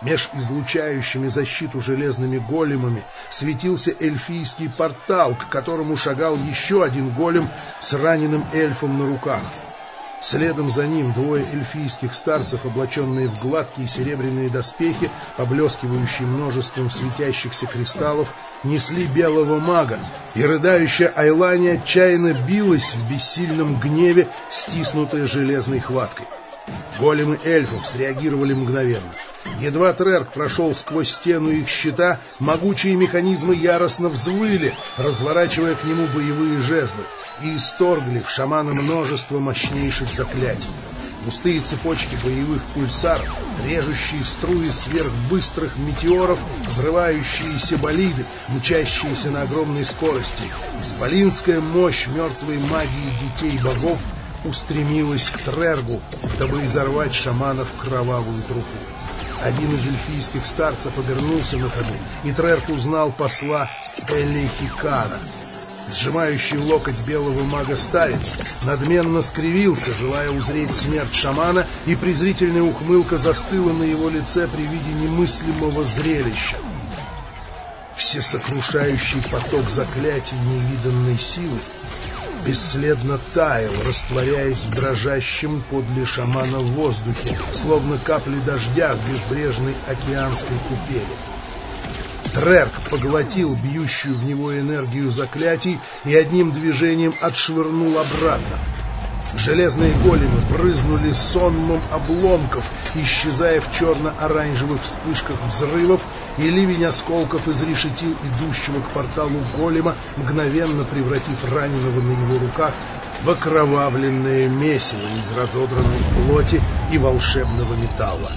Меж излучающими защиту железными големами светился эльфийский портал, к которому шагал еще один голем с раненым эльфом на руках. Следом за ним двое эльфийских старцев, облаченные в гладкие серебряные доспехи, поблескивающие множеством светящихся кристаллов, несли белого мага, и рыдающая Айлани отчаянно билась в бессильном гневе, стиснутая железной хваткой. Големы эльфов среагировали мгновенно. Едва Трерк прошел сквозь стену их щита, могучие механизмы яростно взвыли, разворачивая к нему боевые жезлы и исторгли в шамана множество мощнейших заклятий. Густые цепочки боевых пульсаров, режущие струи сверхбыстрых метеоров, взрывающиеся болиды, мчащиеся на огромной скорости. Исполинская мощь мертвой магии детей богов устремилась к Трергу, дабы изорвать шамана в кровавую труху. Один из эльфийских старцев обернулся на ходу, и Трерк узнал посла Элихикара — Сжимающий локоть белого мага старец надменно скривился, желая узреть смерть шамана, и презрительная ухмылка застыла на его лице при виде немыслимого зрелища. Всесокрушающий поток заклятий невиданной силы бесследно таял, растворяясь в дрожащем подле шамана в воздухе, словно капли дождя в безбрежной океанской купели. Трерк поглотил бьющую в него энергию заклятий и одним движением отшвырнул обратно. Железные големы брызнули сонмом обломков, исчезая в черно-оранжевых вспышках взрывов, и ливень осколков изрешетил идущего к порталу голема, мгновенно превратив раненого на его руках в окровавленное месиво из разодранной плоти и волшебного металла.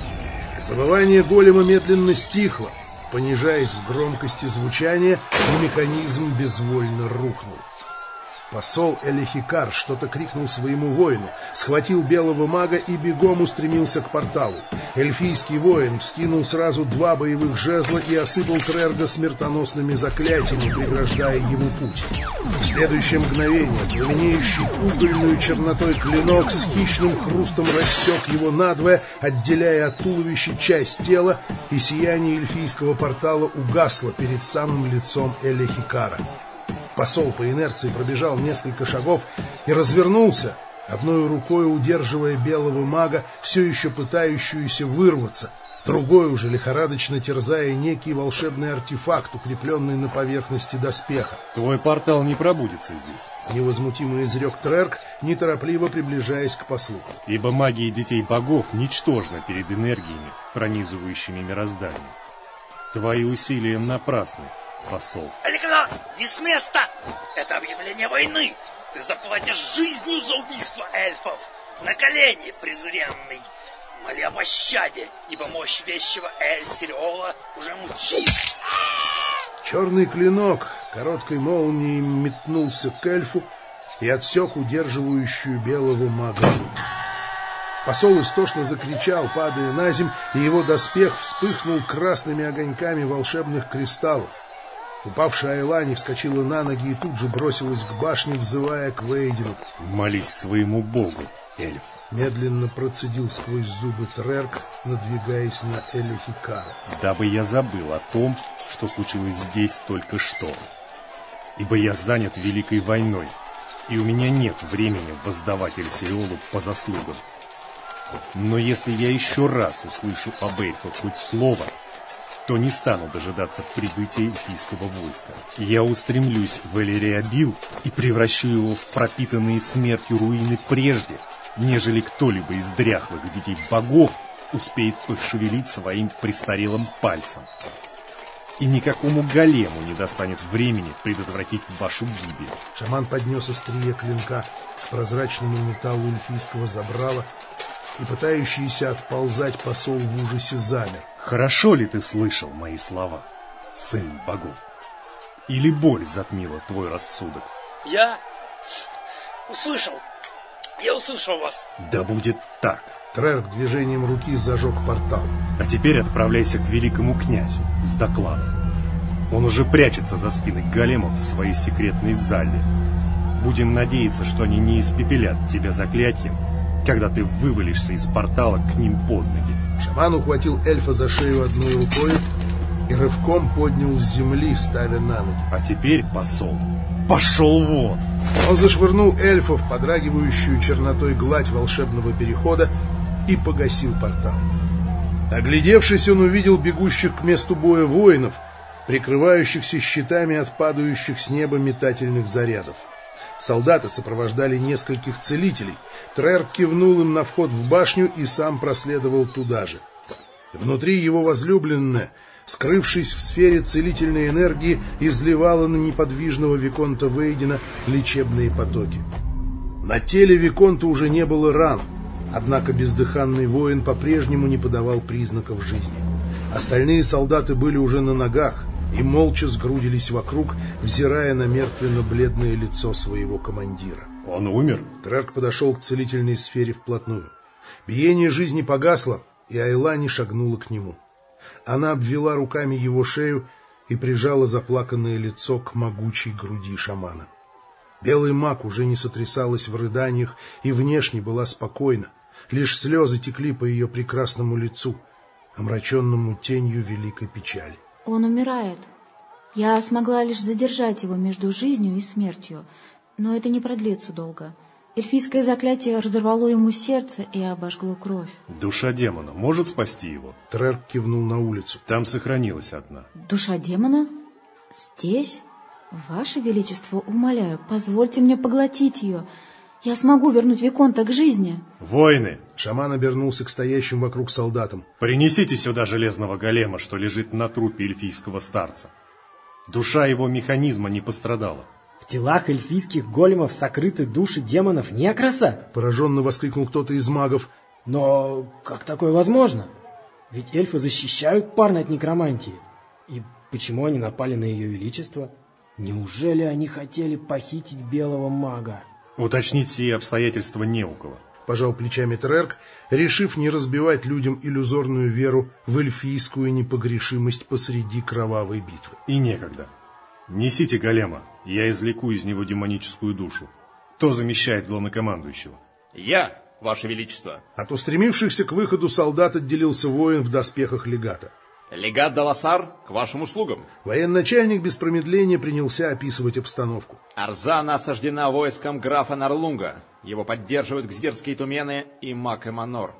Завывание голема медленно стихло, Понижаясь в громкости звучания, механизм безвольно рухнул. Посол Элихикар что-то крикнул своему воину, схватил белого мага и бегом устремился к порталу. Эльфийский воин вскинул сразу два боевых жезла и осыпал Трерга смертоносными заклятиями, преграждая ему путь. В следующее мгновение пламенеющий угольную чернотой клинок с хищным хрустом рассек его надвое, отделяя от туловища часть тела, и сияние эльфийского портала угасло перед самым лицом Элихикара. Посол по инерции пробежал несколько шагов и развернулся, одной рукой удерживая белого мага, все еще пытающуюся вырваться, другой уже лихорадочно терзая некий волшебный артефакт, укрепленный на поверхности доспеха. «Твой портал не пробудется здесь», — невозмутимо изрек Трерк, неторопливо приближаясь к послу. «Ибо магия детей богов ничтожна перед энергиями, пронизывающими мироздание. Твои усилия напрасны, посол. Аликна, не с места! Это объявление войны! Ты заплатишь жизнью за убийство эльфов! На колени, презренный! Моли о пощаде, ибо мощь вещего Эль-Сириола уже мучит! Черный клинок короткой молнией метнулся к эльфу и отсек удерживающую белого мага. Посол истошно закричал, падая на земь, и его доспех вспыхнул красными огоньками волшебных кристаллов. Упавшая Айлани вскочила на ноги и тут же бросилась к башне, взывая к Вейдину. «Молись своему богу, эльф!» Медленно процедил сквозь зубы Трерк, надвигаясь на Элихикара. «Дабы я забыл о том, что случилось здесь только что. Ибо я занят Великой войной, и у меня нет времени воздавать Эльсиолу по заслугам. Но если я еще раз услышу об эльфах хоть слово, то не стану дожидаться прибытия эльфийского войска. Я устремлюсь в Элериабил и превращу его в пропитанные смертью руины прежде, нежели кто-либо из дряхлых детей богов успеет пошевелить своим престарелым пальцем. И никакому голему не достанет времени предотвратить вашу гибель. Шаман поднес острие клинка к прозрачному металлу эльфийского забрала, и пытающийся отползать посол в ужасе замер. Хорошо ли ты слышал мои слова, сын богов? Или боль затмила твой рассудок? Я услышал. Я услышал вас. Да будет так. Трерк движением руки зажег портал. А теперь отправляйся к великому князю с докладом. Он уже прячется за спиной големов в своей секретной зале. Будем надеяться, что они не испепелят тебя заклятием, когда ты вывалишься из портала к ним под ноги. Шаман ухватил эльфа за шею одной рукой и рывком поднял с земли, ставя на ноги. А теперь, посол, пошел вон! Он зашвырнул эльфа в подрагивающую чернотой гладь волшебного перехода и погасил портал. Оглядевшись, он увидел бегущих к месту боя воинов, прикрывающихся щитами от падающих с неба метательных зарядов. Солдаты сопровождали нескольких целителей. Трер кивнул им на вход в башню и сам проследовал туда же. Внутри его возлюбленная, скрывшись в сфере целительной энергии, изливала на неподвижного Виконта Вейдена лечебные потоки. На теле Виконта уже не было ран, однако бездыханный воин по-прежнему не подавал признаков жизни. Остальные солдаты были уже на ногах, и молча сгрудились вокруг, взирая на мертвенно-бледное лицо своего командира. Он умер? Трек подошел к целительной сфере вплотную. Биение жизни погасло, и Айлани шагнула к нему. Она обвела руками его шею и прижала заплаканное лицо к могучей груди шамана. Белый маг уже не сотрясалась в рыданиях и внешне была спокойна. Лишь слезы текли по ее прекрасному лицу, омраченному тенью великой печали. Он умирает. Я смогла лишь задержать его между жизнью и смертью, но это не продлится долго. Эльфийское заклятие разорвало ему сердце и обожгло кровь. Душа демона может спасти его? Трерк кивнул на улицу. Там сохранилась одна. Душа демона? Здесь? Ваше Величество, умоляю, позвольте мне поглотить ее. Я смогу вернуть Виконта к жизни. Воины! Шаман обернулся к стоящим вокруг солдатам. Принесите сюда железного голема, что лежит на трупе эльфийского старца. Душа его механизма не пострадала. В телах эльфийских големов сокрыты души демонов некраса? Пораженно воскликнул кто-то из магов. Но как такое возможно? Ведь эльфы защищают парня от некромантии. И почему они напали на ее величество? Неужели они хотели похитить белого мага? Уточнить сие обстоятельства не у кого. Пожал плечами Трерк, решив не разбивать людям иллюзорную веру в эльфийскую непогрешимость посреди кровавой битвы. И некогда. Несите голема, я извлеку из него демоническую душу. Кто замещает главнокомандующего? Я, Ваше Величество. От устремившихся к выходу солдат отделился воин в доспехах легата. Легат Даласар, к вашим услугам. Военачальник без промедления принялся описывать обстановку. Арзана осаждена войском графа Нарлунга. Его поддерживают гзверские тумены и маг Эманор.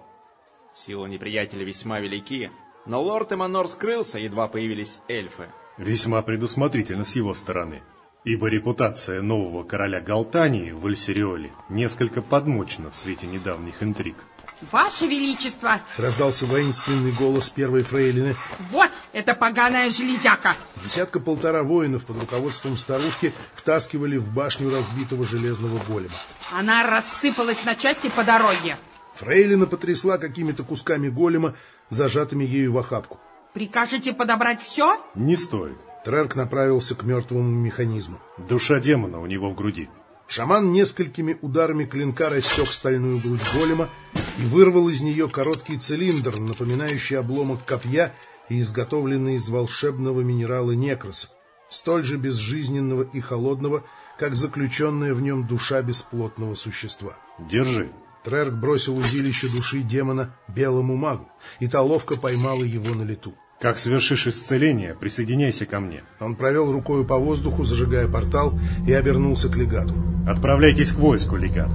Силы неприятеля весьма велики, но лорд Эманор скрылся, едва появились эльфы. Весьма предусмотрительно с его стороны, ибо репутация нового короля Галтании в Альсериоле несколько подмочена в свете недавних интриг. Ваше Величество! Раздался воинственный голос первой фрейлины. Вот эта поганая железяка! Десятка-полтора воинов под руководством старушки втаскивали в башню разбитого железного голема. Она рассыпалась на части по дороге. Фрейлина потрясла какими-то кусками голема, зажатыми ею в охапку. Прикажете подобрать все? Не стоит. Трерк направился к мертвому механизму. Душа демона у него в груди. Шаман несколькими ударами клинка рассек стальную грудь голема и вырвал из нее короткий цилиндр, напоминающий обломок копья и изготовленный из волшебного минерала некроса, столь же безжизненного и холодного, как заключенная в нем душа бесплотного существа. «Держи». Трерк бросил узилище души демона белому магу, и та ловко поймала его на лету. Как совершишь исцеление, присоединяйся ко мне. Он провел рукой по воздуху, зажигая портал, и обернулся к легату. Отправляйтесь к войску, легат,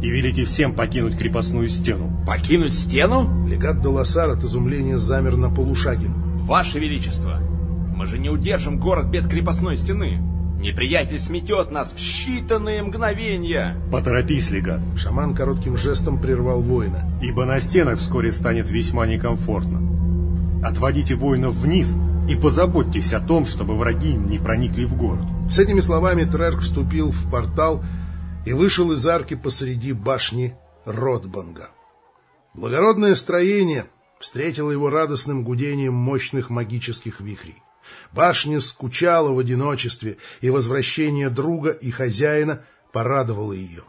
и велите всем покинуть крепостную стену. Покинуть стену? Легат Даласар от изумления замер на полушаге. Ваше Величество, мы же не удержим город без крепостной стены. Неприятель сметет нас в считанные мгновения. Поторопись, легат. Шаман коротким жестом прервал воина. Ибо на стенах вскоре станет весьма некомфортно. Отводите воинов вниз и позаботьтесь о том, чтобы враги не проникли в город. С этими словами Трерк вступил в портал и вышел из арки посреди башни Ротбанга. Благородное строение встретило его радостным гудением мощных магических вихрей. Башня скучала в одиночестве, и возвращение друга и хозяина порадовало ее.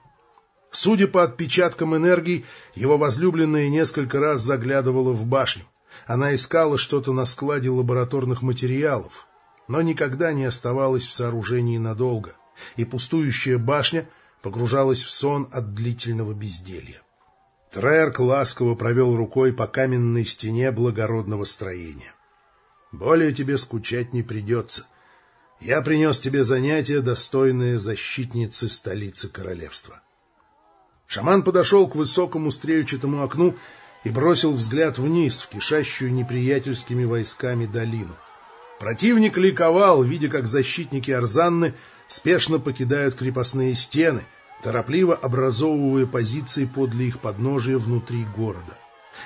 Судя по отпечаткам энергии, его возлюбленная несколько раз заглядывала в башню. Она искала что-то на складе лабораторных материалов, но никогда не оставалась в сооружении надолго, и пустующая башня погружалась в сон от длительного безделья. Трерк ласково провел рукой по каменной стене благородного строения. «Более тебе скучать не придется. Я принес тебе занятия, достойные защитницы столицы королевства». Шаман подошел к высокому стрельчатому окну и бросил взгляд вниз, в кишащую неприятельскими войсками долину. Противник ликовал, видя, как защитники Арзанны спешно покидают крепостные стены, торопливо образовывая позиции подле их подножия внутри города.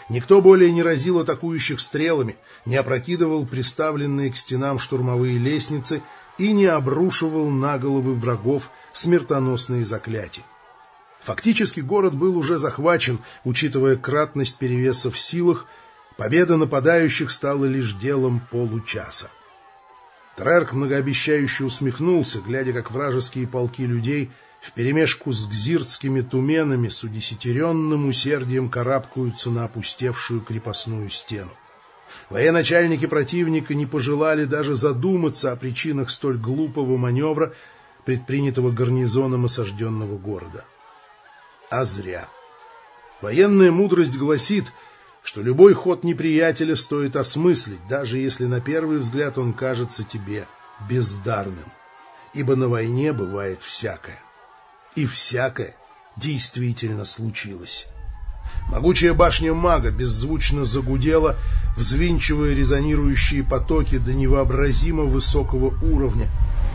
Никто более не разил атакующих стрелами, не опрокидывал приставленные к стенам штурмовые лестницы и не обрушивал на головы врагов смертоносные заклятия. Фактически город был уже захвачен, учитывая кратность перевеса в силах, победа нападающих стала лишь делом получаса. Трерк многообещающе усмехнулся, глядя, как вражеские полки людей вперемешку с гзиртскими туменами с удесятеренным усердием карабкаются на опустевшую крепостную стену. Военачальники противника не пожелали даже задуматься о причинах столь глупого маневра, предпринятого гарнизоном осажденного города а зря. Военная мудрость гласит, что любой ход неприятеля стоит осмыслить, даже если на первый взгляд он кажется тебе бездарным. Ибо на войне бывает всякое. И всякое действительно случилось. Могучая башня мага беззвучно загудела, взвинчивая резонирующие потоки до невообразимо высокого уровня,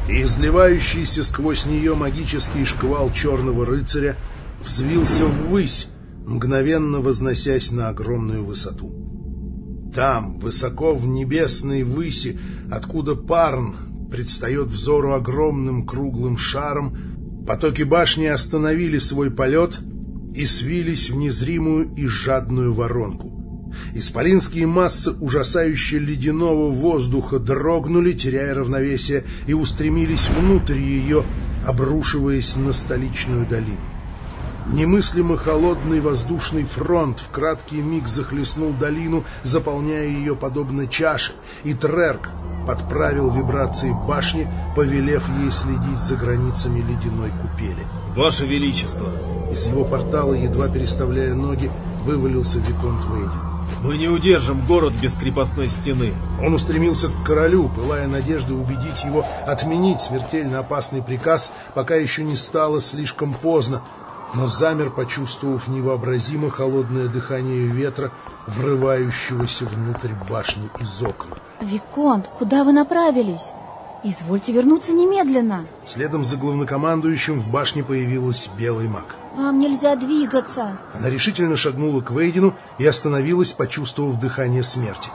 и изливающийся сквозь нее магический шквал черного рыцаря взвился ввысь, мгновенно возносясь на огромную высоту. Там, высоко в небесной выси, откуда Парн предстает взору огромным круглым шаром, потоки башни остановили свой полет и свились в незримую и жадную воронку. Исполинские массы ужасающе ледяного воздуха дрогнули, теряя равновесие, и устремились внутрь ее, обрушиваясь на столичную долину. Немыслимо холодный воздушный фронт в краткий миг захлестнул долину, заполняя ее подобно чаше, и Трерк подправил вибрации башни, повелев ей следить за границами ледяной купели. «Ваше Величество!» Из его портала, едва переставляя ноги, вывалился Виконт Вейдин. «Мы не удержим город без крепостной стены!» Он устремился к королю, пылая надеждой убедить его отменить смертельно опасный приказ, пока еще не стало слишком поздно, но замер, почувствовав невообразимо холодное дыхание ветра, врывающегося внутрь башни из окон. «Виконт, куда вы направились? Извольте вернуться немедленно!» Следом за главнокомандующим в башне появилась белый маг. «Вам нельзя двигаться!» Она решительно шагнула к Вейдину и остановилась, почувствовав дыхание смерти.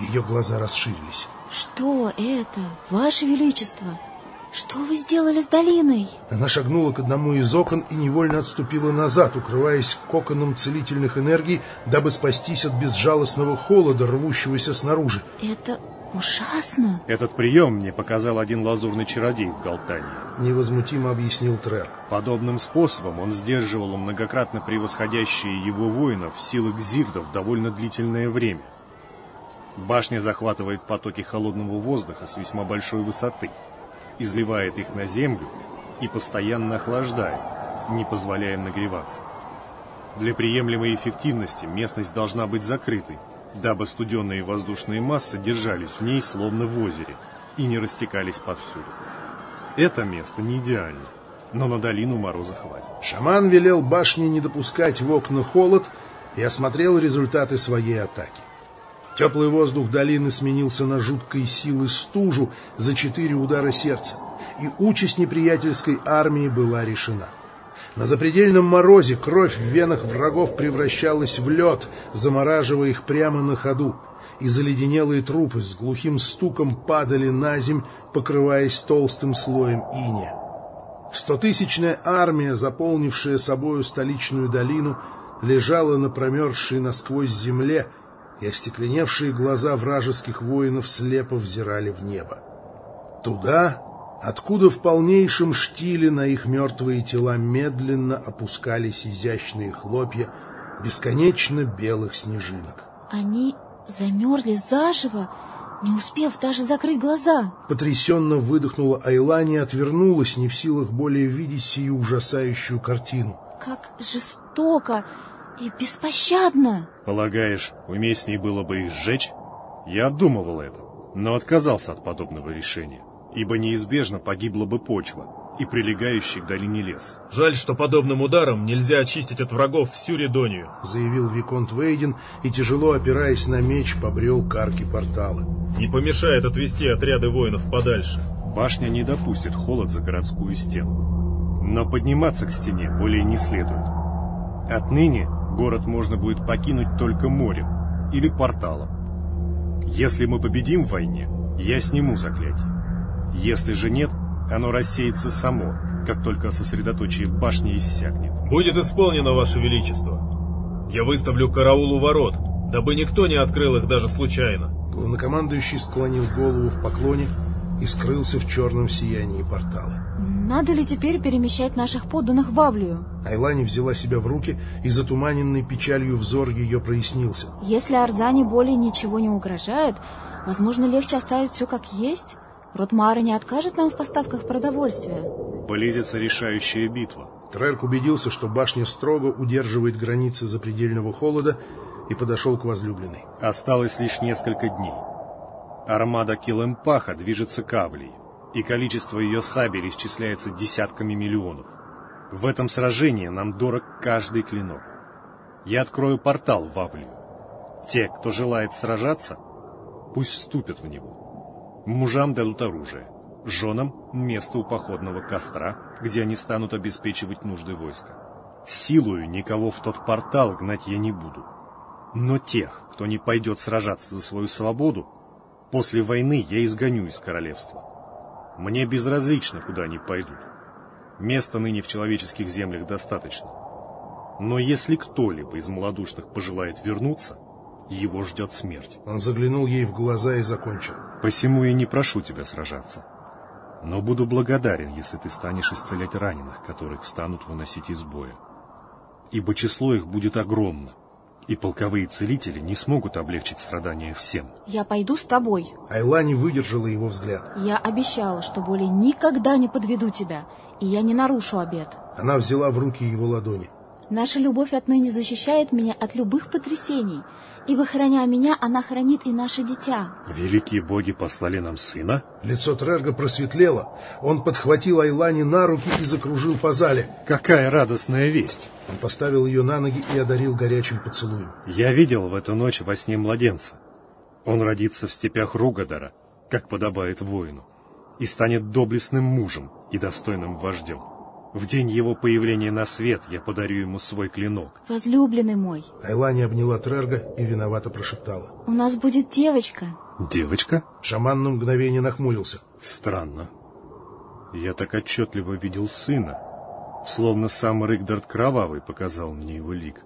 Ее глаза расширились. «Что это, Ваше Величество?» Что вы сделали с долиной? Она шагнула к одному из окон и невольно отступила назад, укрываясь коконом целительных энергий, дабы спастись от безжалостного холода, рвущегося снаружи. Это ужасно. Этот прием мне показал один лазурный чародей в Галтане. Невозмутимо объяснил Трер. Подобным способом он сдерживал многократно превосходящие его воинов силы гзирдов довольно длительное время. Башня захватывает потоки холодного воздуха с весьма большой высоты изливает их на землю и постоянно охлаждает, не позволяя нагреваться. Для приемлемой эффективности местность должна быть закрытой, дабы студенные воздушные массы держались в ней словно в озере и не растекались повсюду. Это место не идеально, но на долину мороза хватит. Шаман велел башне не допускать в окна холод и осмотрел результаты своей атаки. Теплый воздух долины сменился на жуткой силы стужу за четыре удара сердца, и участь неприятельской армии была решена. На запредельном морозе кровь в венах врагов превращалась в лед, замораживая их прямо на ходу, и заледенелые трупы с глухим стуком падали на земь, покрываясь толстым слоем иния. Стотысячная армия, заполнившая собою столичную долину, лежала на промерзшей насквозь земле, и остекленевшие глаза вражеских воинов слепо взирали в небо. Туда, откуда в полнейшем штиле на их мертвые тела медленно опускались изящные хлопья бесконечно белых снежинок. Они замерзли заживо, не успев даже закрыть глаза. Потрясенно выдохнула Айлани и отвернулась, не в силах более видеть сию ужасающую картину. Как жестоко и беспощадно. Полагаешь, уместнее было бы их сжечь? Я обдумывал это, но отказался от подобного решения, ибо неизбежно погибла бы почва и прилегающий к долине лес. Жаль, что подобным ударом нельзя очистить от врагов всю Редонию, заявил Виконт Вейден и, тяжело опираясь на меч, побрел к арке портала. Не помешает отвести отряды воинов подальше. Башня не допустит холод за городскую стену. Но подниматься к стене более не следует. Отныне город можно будет покинуть только морем или порталом. Если мы победим в войне, я сниму заклятие. Если же нет, оно рассеется само, как только сосредоточие башни иссякнет. Будет исполнено, Ваше Величество. Я выставлю караул у ворот, дабы никто не открыл их даже случайно. Главнокомандующий склонил голову в поклоне и скрылся в черном сиянии портала. Надо ли теперь перемещать наших подданных в Авлию? Айлани взяла себя в руки, и затуманенный печалью взор ее прояснился. Если Арзане более ничего не угрожает, возможно, легче оставить все как есть. Ротмара не откажет нам в поставках продовольствия. Близится решающая битва. Трерк убедился, что башня строго удерживает границы запредельного холода и подошел к возлюбленной. Осталось лишь несколько дней. Армада Килэмпаха движется к Авлии, и количество ее сабель исчисляется десятками миллионов. В этом сражении нам дорог каждый клинок. Я открою портал в Авлию. Те, кто желает сражаться, пусть вступят в него. Мужам дадут оружие, женам — место у походного костра, где они станут обеспечивать нужды войска. Силою никого в тот портал гнать я не буду. Но тех, кто не пойдет сражаться за свою свободу, после войны я изгоню из королевства. Мне безразлично, куда они пойдут. Места ныне в человеческих землях достаточно. Но если кто-либо из малодушных пожелает вернуться, его ждет смерть. Он заглянул ей в глаза и закончил. Посему и не прошу тебя сражаться. Но буду благодарен, если ты станешь исцелять раненых, которых станут выносить из боя. Ибо число их будет огромно, и полковые целители не смогут облегчить страдания всем. Я пойду с тобой. Айла не выдержала его взгляд. Я обещала, что более никогда не подведу тебя, и я не нарушу обет. Она взяла в руки его ладони. Наша любовь отныне защищает меня от любых потрясений, ибо, храня меня, она хранит и наше дитя. Великие боги послали нам сына? Лицо Трерга просветлело. Он подхватил Айлани на руки и закружил по зале. Какая радостная весть! Он поставил ее на ноги и одарил горячим поцелуем. Я видел в эту ночь во сне младенца. Он родится в степях Ругадара, как подобает воину, и станет доблестным мужем и достойным вождем. В день его появления на свет я подарю ему свой клинок. Возлюбленный мой. Айлани обняла Трерга и виновато прошептала. У нас будет девочка. Девочка? Шаман на мгновение нахмурился. Странно. Я так отчетливо видел сына, словно сам Ригдард Кровавый показал мне его лик.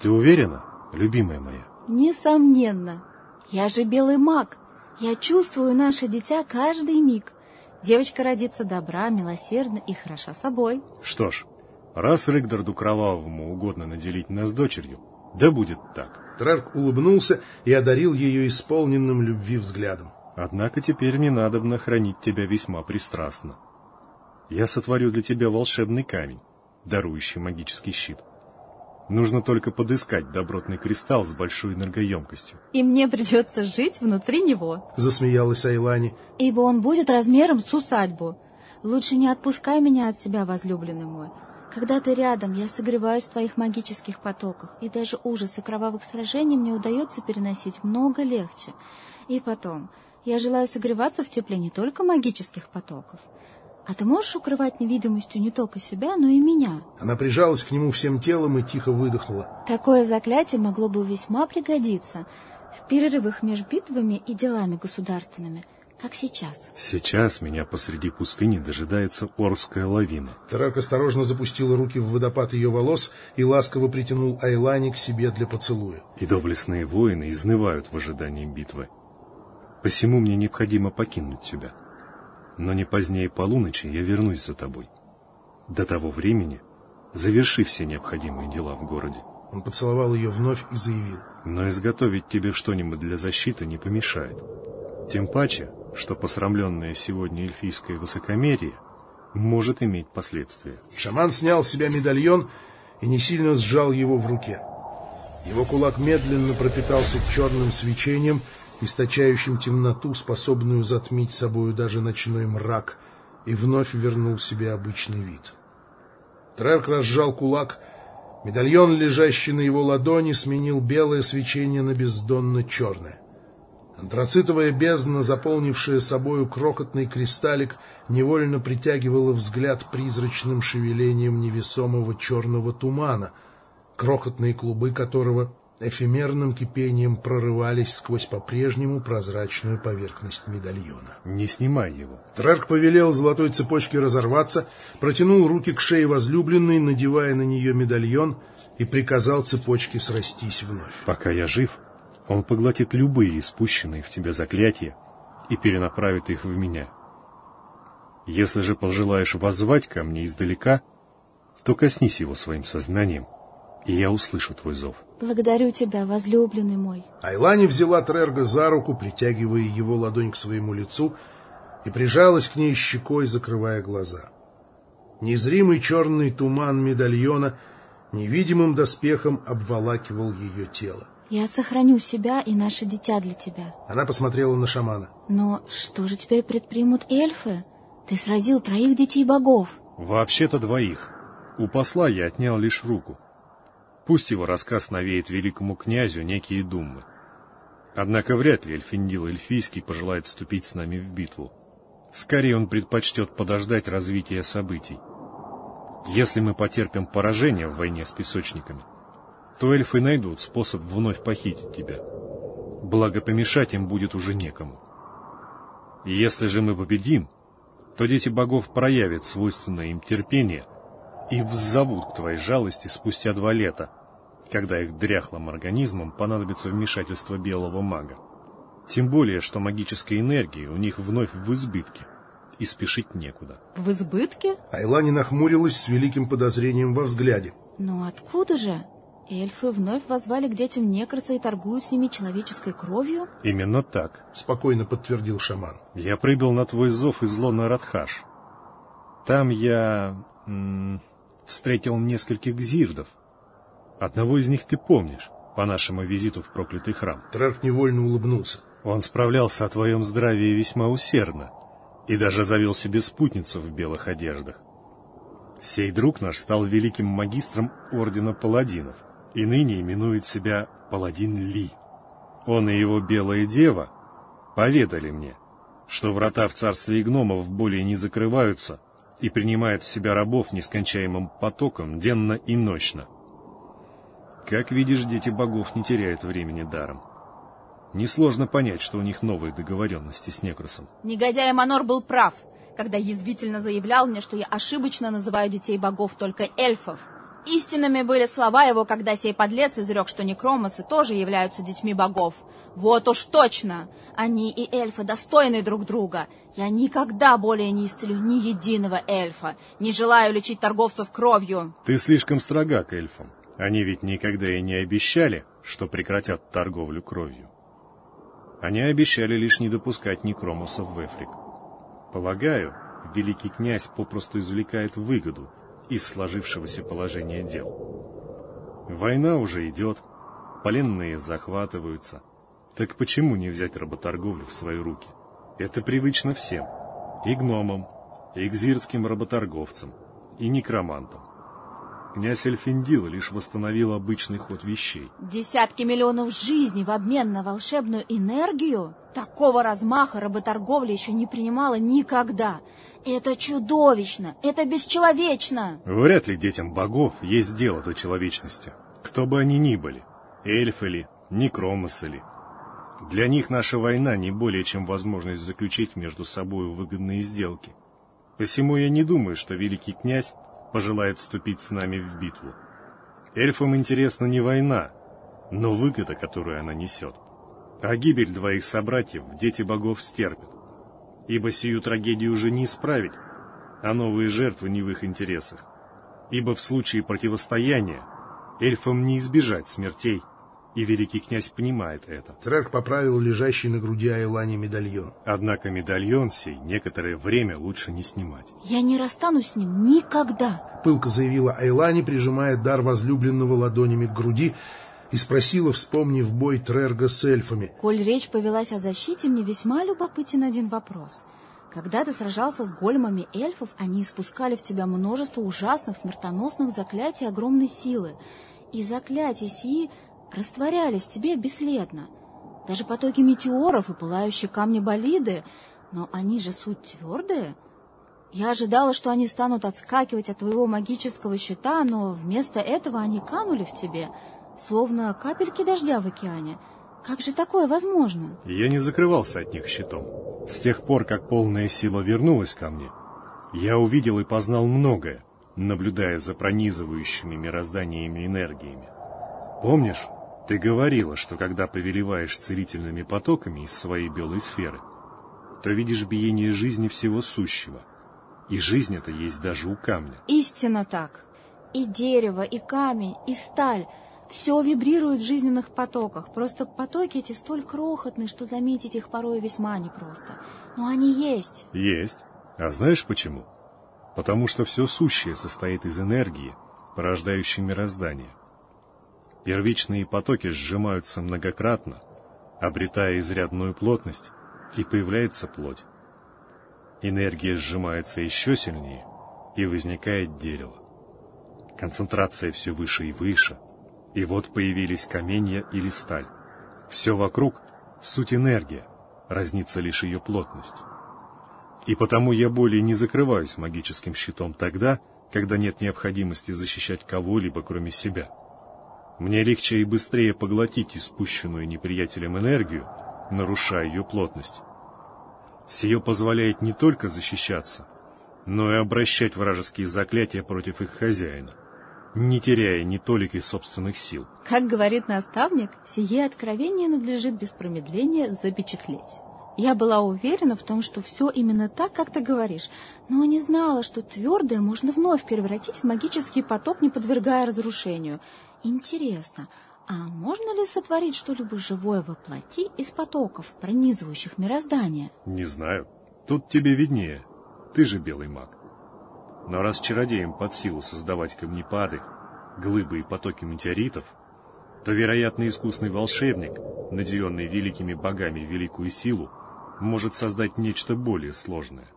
Ты уверена, любимая моя? Несомненно. Я же белый маг. Я чувствую наше дитя каждый миг. Девочка родится добра, милосердна и хороша собой. Что ж, раз Ригдарду Кровавому угодно наделить нас дочерью, да будет так. Трарк улыбнулся и одарил ее исполненным любви взглядом. Однако теперь мне надобно хранить тебя весьма пристрастно. Я сотворю для тебя волшебный камень, дарующий магический щит. Нужно только подыскать добротный кристалл с большой энергоемкостью. И мне придется жить внутри него. Засмеялась Айлани. Ибо он будет размером с усадьбу. Лучше не отпускай меня от себя, возлюбленный мой. Когда ты рядом, я согреваюсь в твоих магических потоках, и даже ужасы кровавых сражений мне удается переносить много легче. И потом, я желаю согреваться в тепле не только магических потоков, а ты можешь укрывать невидимостью не только себя, но и меня? Она прижалась к нему всем телом и тихо выдохнула. Такое заклятие могло бы весьма пригодиться в перерывах между битвами и делами государственными, как сейчас. Сейчас меня посреди пустыни дожидается Орская лавина. Тарак осторожно запустил руки в водопад ее волос и ласково притянул Айлани к себе для поцелуя. И доблестные воины изнывают в ожидании битвы. Посему мне необходимо покинуть тебя. Но не позднее полуночи я вернусь за тобой. До того времени заверши все необходимые дела в городе. Он поцеловал ее вновь и заявил. Но изготовить тебе что-нибудь для защиты не помешает. Тем паче, что посрамленное сегодня эльфийское высокомерие может иметь последствия. Шаман снял с себя медальон и не сильно сжал его в руке. Его кулак медленно пропитался черным свечением, источающим темноту, способную затмить собою даже ночной мрак, и вновь вернул себе обычный вид. Трерк разжал кулак, медальон, лежащий на его ладони, сменил белое свечение на бездонно черное. Антрацитовая бездна, заполнившая собою крохотный кристаллик, невольно притягивала взгляд призрачным шевелением невесомого черного тумана, крохотные клубы которого эфемерным кипением прорывались сквозь по-прежнему прозрачную поверхность медальона. Не снимай его. Трерк повелел золотой цепочке разорваться, протянул руки к шее возлюбленной, надевая на нее медальон, и приказал цепочке срастись вновь. Пока я жив, он поглотит любые спущенные в тебя заклятия и перенаправит их в меня. Если же пожелаешь воззвать ко мне издалека, то коснись его своим сознанием, и я услышу твой зов. Благодарю тебя, возлюбленный мой. Айлани взяла Трерга за руку, притягивая его ладонь к своему лицу, и прижалась к ней щекой, закрывая глаза. Незримый черный туман медальона невидимым доспехом обволакивал ее тело. Я сохраню себя и наше дитя для тебя. Она посмотрела на шамана. Но что же теперь предпримут эльфы? Ты сразил троих детей богов. Вообще-то двоих. У посла я отнял лишь руку. Пусть его рассказ навеет великому князю некие думы. Однако вряд ли Эльфиндил Эльфийский пожелает вступить с нами в битву. Скорее он предпочтет подождать развития событий. Если мы потерпим поражение в войне с песочниками, то эльфы найдут способ вновь похитить тебя. Благо, помешать им будет уже некому. Если же мы победим, то дети богов проявят свойственное им терпение и вззовут к твоей жалости спустя два лета, когда их дряхлым организмам понадобится вмешательство белого мага. Тем более, что магической энергии у них вновь в избытке, и спешить некуда. В избытке? Айлани нахмурилась с великим подозрением во взгляде. Но откуда же? Эльфы вновь возвали к детям некроса и торгуют с ними человеческой кровью? Именно так. Спокойно подтвердил шаман. Я прибыл на твой зов из лона Радхаш. Там я м, встретил нескольких зирдов. Одного из них ты помнишь, по нашему визиту в проклятый храм. Трарк невольно улыбнулся. Он справлялся о твоем здравии весьма усердно и даже завел себе спутницу в белых одеждах. Сей друг наш стал великим магистром Ордена Паладинов — и ныне именует себя Паладин Ли. Он и его Белая Дева поведали мне, что врата в царстве гномов более не закрываются и принимают в себя рабов нескончаемым потоком денно и ночно. Как видишь, дети богов не теряют времени даром. Несложно понять, что у них новые договоренности с Некросом. Негодяй Манор был прав, когда язвительно заявлял мне, что я ошибочно называю детей богов только эльфов. Истинными были слова его, когда сей подлец изрек, что некромосы тоже являются детьми богов. Вот уж точно! Они и эльфы достойны друг друга. Я никогда более не исцелю ни единого эльфа. Не желаю лечить торговцев кровью. Ты слишком строга к эльфам. Они ведь никогда и не обещали, что прекратят торговлю кровью. Они обещали лишь не допускать некромосов в Эфрик. Полагаю, великий князь попросту извлекает выгоду из сложившегося положения дел. Война уже идет, поленные захватываются. Так почему не взять работорговлю в свои руки? Это привычно всем. И гномам, и экзирским работорговцам, и некромантам. Князь Эльфиндил лишь восстановил обычный ход вещей. Десятки миллионов жизней в обмен на волшебную энергию? Такого размаха работорговля еще не принимала никогда. Это чудовищно, это бесчеловечно. Вряд ли детям богов есть дело до человечности. Кто бы они ни были, эльфы ли, некромосы ли. Для них наша война не более чем возможность заключить между собой выгодные сделки. Посему я не думаю, что великий князь пожелает вступить с нами в битву. Эльфам интересна не война, но выгода, которую она несет. А гибель двоих собратьев дети богов стерпят. ибо сию трагедию уже не исправить, а новые жертвы не в их интересах. Ибо в случае противостояния эльфам не избежать смертей, и великий князь понимает это. Трек поправил лежащий на груди Айлани медальон. Однако медальон сей некоторое время лучше не снимать. Я не расстанусь с ним никогда. Пылко заявила Айлани, прижимая дар возлюбленного ладонями к груди, и спросила, вспомнив бой Трерга с эльфами. Коль речь повелась о защите, мне весьма любопытен один вопрос. Когда ты сражался с големами эльфов, они испускали в тебя множество ужасных смертоносных заклятий огромной силы. И заклятия сии растворялись в тебе бесследно. Даже потоки метеоров и пылающие камни болиды, но они же суть твердые. Я ожидала, что они станут отскакивать от твоего магического щита, но вместо этого они канули в тебе, словно капельки дождя в океане. Как же такое возможно? Я не закрывался от них щитом. С тех пор, как полная сила вернулась ко мне, я увидел и познал многое, наблюдая за пронизывающими мирозданиями энергиями. Помнишь, ты говорила, что когда повелеваешь целительными потоками из своей белой сферы, то видишь биение жизни всего сущего. И жизнь это есть даже у камня. Истинно так. И дерево, и камень, и сталь — все вибрирует в жизненных потоках. Просто потоки эти столь крохотные, что заметить их порой весьма непросто. Но они есть. Есть. А знаешь почему? Потому что все сущее состоит из энергии, порождающей мироздание. Первичные потоки сжимаются многократно, обретая изрядную плотность, и появляется плоть. Энергия сжимается еще сильнее, и возникает дерево. Концентрация все выше и выше — и вот появились каменья или сталь. Все вокруг — суть энергия, разнится лишь ее плотность. И потому я более не закрываюсь магическим щитом тогда, когда нет необходимости защищать кого-либо, кроме себя. Мне легче и быстрее поглотить испущенную неприятелем энергию, нарушая ее плотность. Сие позволяет не только защищаться, но и обращать вражеские заклятия против их хозяина не теряя ни толики собственных сил. Как говорит наставник, сие откровение надлежит без промедления запечатлеть. Я была уверена в том, что все именно так, как ты говоришь, но не знала, что твердое можно вновь превратить в магический поток, не подвергая разрушению. Интересно, а можно ли сотворить что-либо живое во плоти из потоков, пронизывающих мироздание? Не знаю. Тут тебе виднее. Ты же белый маг. Но раз чародеям под силу создавать камнепады, глыбы и потоки метеоритов, то, вероятно, искусный волшебник, наделенный великими богами великую силу, может создать нечто более сложное.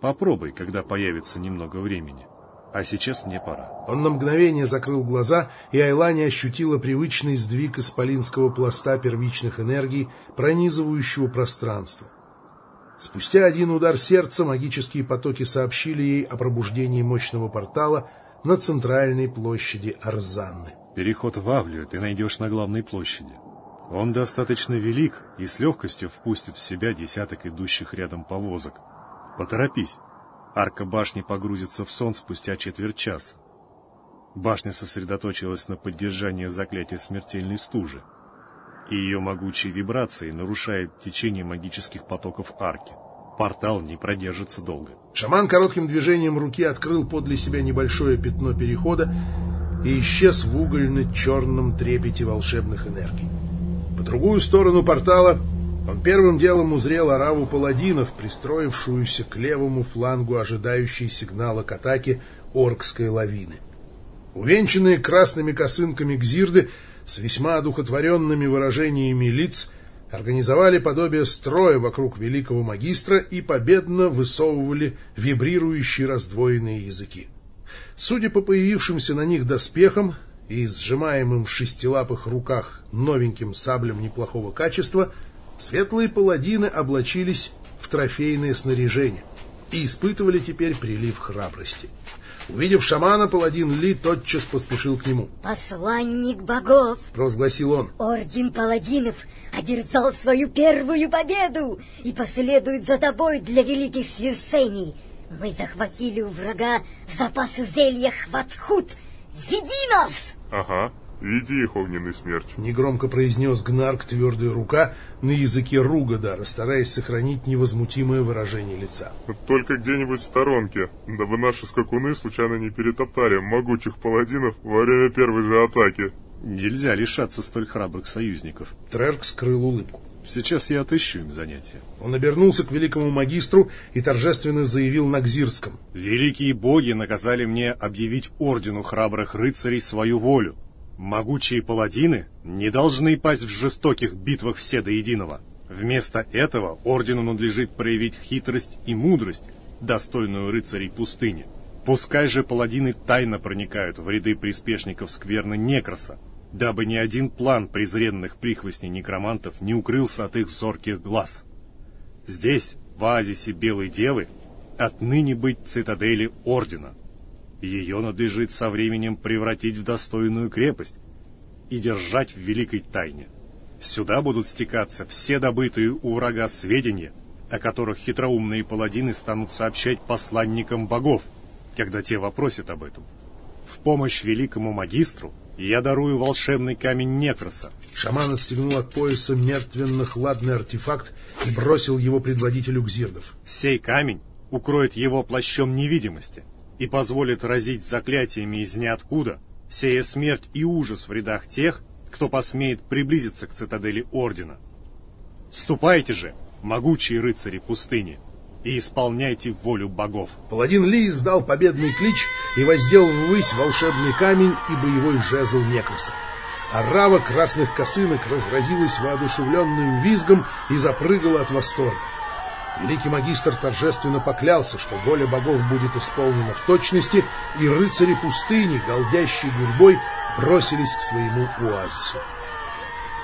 Попробуй, когда появится немного времени. А сейчас мне пора. Он на мгновение закрыл глаза, и Айлани ощутила привычный сдвиг исполинского пласта первичных энергий, пронизывающего пространство. Спустя один удар сердца магические потоки сообщили ей о пробуждении мощного портала на центральной площади Арзанны. Переход в Авлию ты найдешь на главной площади. Он достаточно велик и с легкостью впустит в себя десяток идущих рядом повозок. Поторопись. Арка башни погрузится в сон спустя четверть часа. Башня сосредоточилась на поддержании заклятия смертельной стужи и ее могучие вибрации нарушают течение магических потоков арки. Портал не продержится долго. Шаман коротким движением руки открыл подле себя небольшое пятно перехода и исчез в угольно-черном трепете волшебных энергий. По другую сторону портала он первым делом узрел ораву паладинов, пристроившуюся к левому флангу ожидающей сигнала к атаке оркской лавины. Увенчанные красными косынками гзирды с весьма одухотворенными выражениями лиц организовали подобие строя вокруг великого магистра и победно высовывали вибрирующие раздвоенные языки. Судя по появившимся на них доспехам и сжимаемым в шестилапых руках новеньким саблям неплохого качества, светлые паладины облачились в трофейное снаряжение и испытывали теперь прилив храбрости. Увидев шамана, паладин Ли тотчас поспешил к нему. «Посланник богов!» — провозгласил он. «Орден паладинов одержал свою первую победу и последует за тобой для великих свершений. Мы захватили у врага запасы зелья Хватхут. Веди нас!» «Ага, Веди их, огненный смерч. Негромко произнес Гнарк твердая рука на языке Ругадара, стараясь сохранить невозмутимое выражение лица. Только где-нибудь в сторонке, дабы наши скакуны случайно не перетоптали могучих паладинов во время первой же атаки. Нельзя лишаться столь храбрых союзников. Трерк скрыл улыбку. Сейчас я отыщу им занятия. Он обернулся к великому магистру и торжественно заявил на Гзирском. Великие боги наказали мне объявить ордену храбрых рыцарей свою волю. Могучие паладины не должны пасть в жестоких битвах все до единого. Вместо этого ордену надлежит проявить хитрость и мудрость, достойную рыцарей пустыни. Пускай же паладины тайно проникают в ряды приспешников скверны Некроса, дабы ни один план презренных прихвостней некромантов не укрылся от их зорких глаз. Здесь, в оазисе Белой Девы, отныне быть цитадели Ордена. Ее надлежит со временем превратить в достойную крепость и держать в великой тайне. Сюда будут стекаться все добытые у врага сведения, о которых хитроумные паладины станут сообщать посланникам богов, когда те вопросят об этом. В помощь великому магистру я дарую волшебный камень Некроса. Шаман отстегнул от пояса мертвенно-хладный артефакт и бросил его предводителю Гзирдов. Сей камень укроет его плащом невидимости и позволит разить заклятиями из ниоткуда, сея смерть и ужас в рядах тех, кто посмеет приблизиться к цитадели Ордена. Ступайте же, могучие рыцари пустыни, и исполняйте волю богов. Паладин Ли издал победный клич и воздел ввысь волшебный камень и боевой жезл Некроса. Орава красных косынок разразилась воодушевленным визгом и запрыгала от восторга. Великий магистр торжественно поклялся, что воля богов будет исполнена в точности, и рыцари пустыни, голдящей гурьбой, бросились к своему оазису.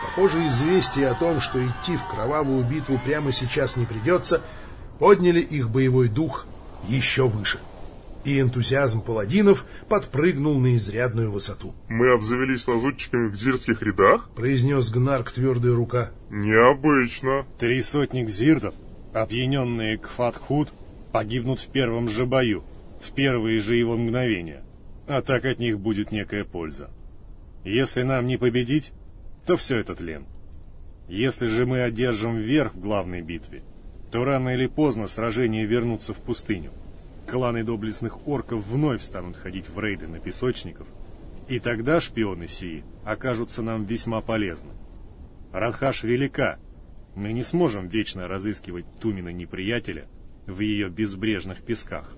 Похоже, известие о том, что идти в кровавую битву прямо сейчас не придется, подняли их боевой дух еще выше. И энтузиазм паладинов подпрыгнул на изрядную высоту. «Мы обзавелись лазутчиками в гзирских рядах?» — произнес Гнарк твердая рука. «Необычно». «Три сотни гзирдов, опьяненные Кфатхуд, погибнут в первом же бою, в первые же его мгновения, а так от них будет некая польза. Если нам не победить, то все это тлен. Если же мы одержим верх в главной битве, то рано или поздно сражения вернутся в пустыню. Кланы доблестных орков вновь станут ходить в рейды на песочников, и тогда шпионы сии окажутся нам весьма полезны. Радхаш велика, мы не сможем вечно разыскивать Тумина неприятеля в ее безбрежных песках.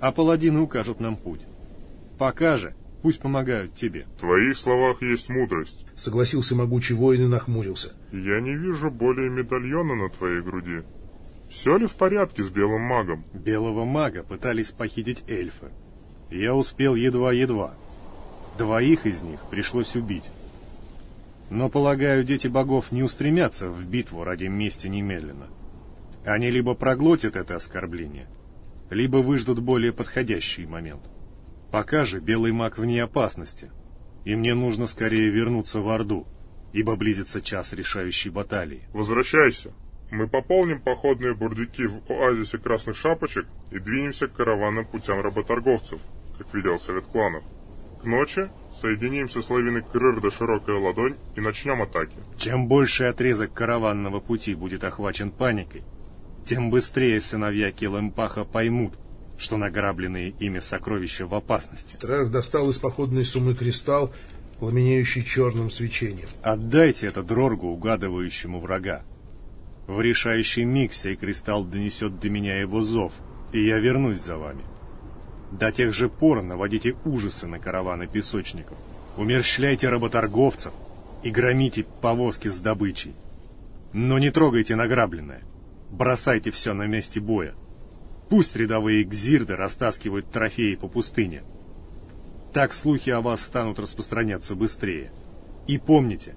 А паладины укажут нам путь. Пока же пусть помогают тебе. В твоих словах есть мудрость. Согласился могучий воин и нахмурился. Я не вижу более медальона на твоей груди. Все ли в порядке с белым магом? Белого мага пытались похитить эльфы. Я успел едва-едва. Двоих из них пришлось убить. Но, полагаю, дети богов не устремятся в битву ради мести немедленно. Они либо проглотят это оскорбление, либо выждут более подходящий момент. Пока же белый маг вне опасности, и мне нужно скорее вернуться в Орду, ибо близится час решающей баталии. Возвращайся. Мы пополним походные бурдюки в оазисе Красных Шапочек и двинемся к караванным путям работорговцев, как велел Совет кланов. К ночи соединимся с лавиной Крырда Широкая Ладонь и начнем атаки. Чем больше отрезок караванного пути будет охвачен паникой, тем быстрее сыновья Келэмпаха поймут, что награбленные ими сокровища в опасности. Трерк достал из походной суммы кристалл, пламенеющий черным свечением. Отдайте это Дроргу, угадывающему врага. В решающий миг сей кристалл донесет до меня его зов, и я вернусь за вами. До тех же пор наводите ужасы на караваны песочников, умерщвляйте работорговцев и громите повозки с добычей. Но не трогайте награбленное, бросайте все на месте боя. Пусть рядовые гзирды растаскивают трофеи по пустыне. Так слухи о вас станут распространяться быстрее. И помните,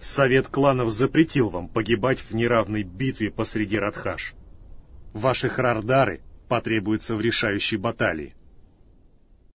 Совет кланов запретил вам погибать в неравной битве посреди Радхаш. Ваши хрардары потребуются в решающей баталии.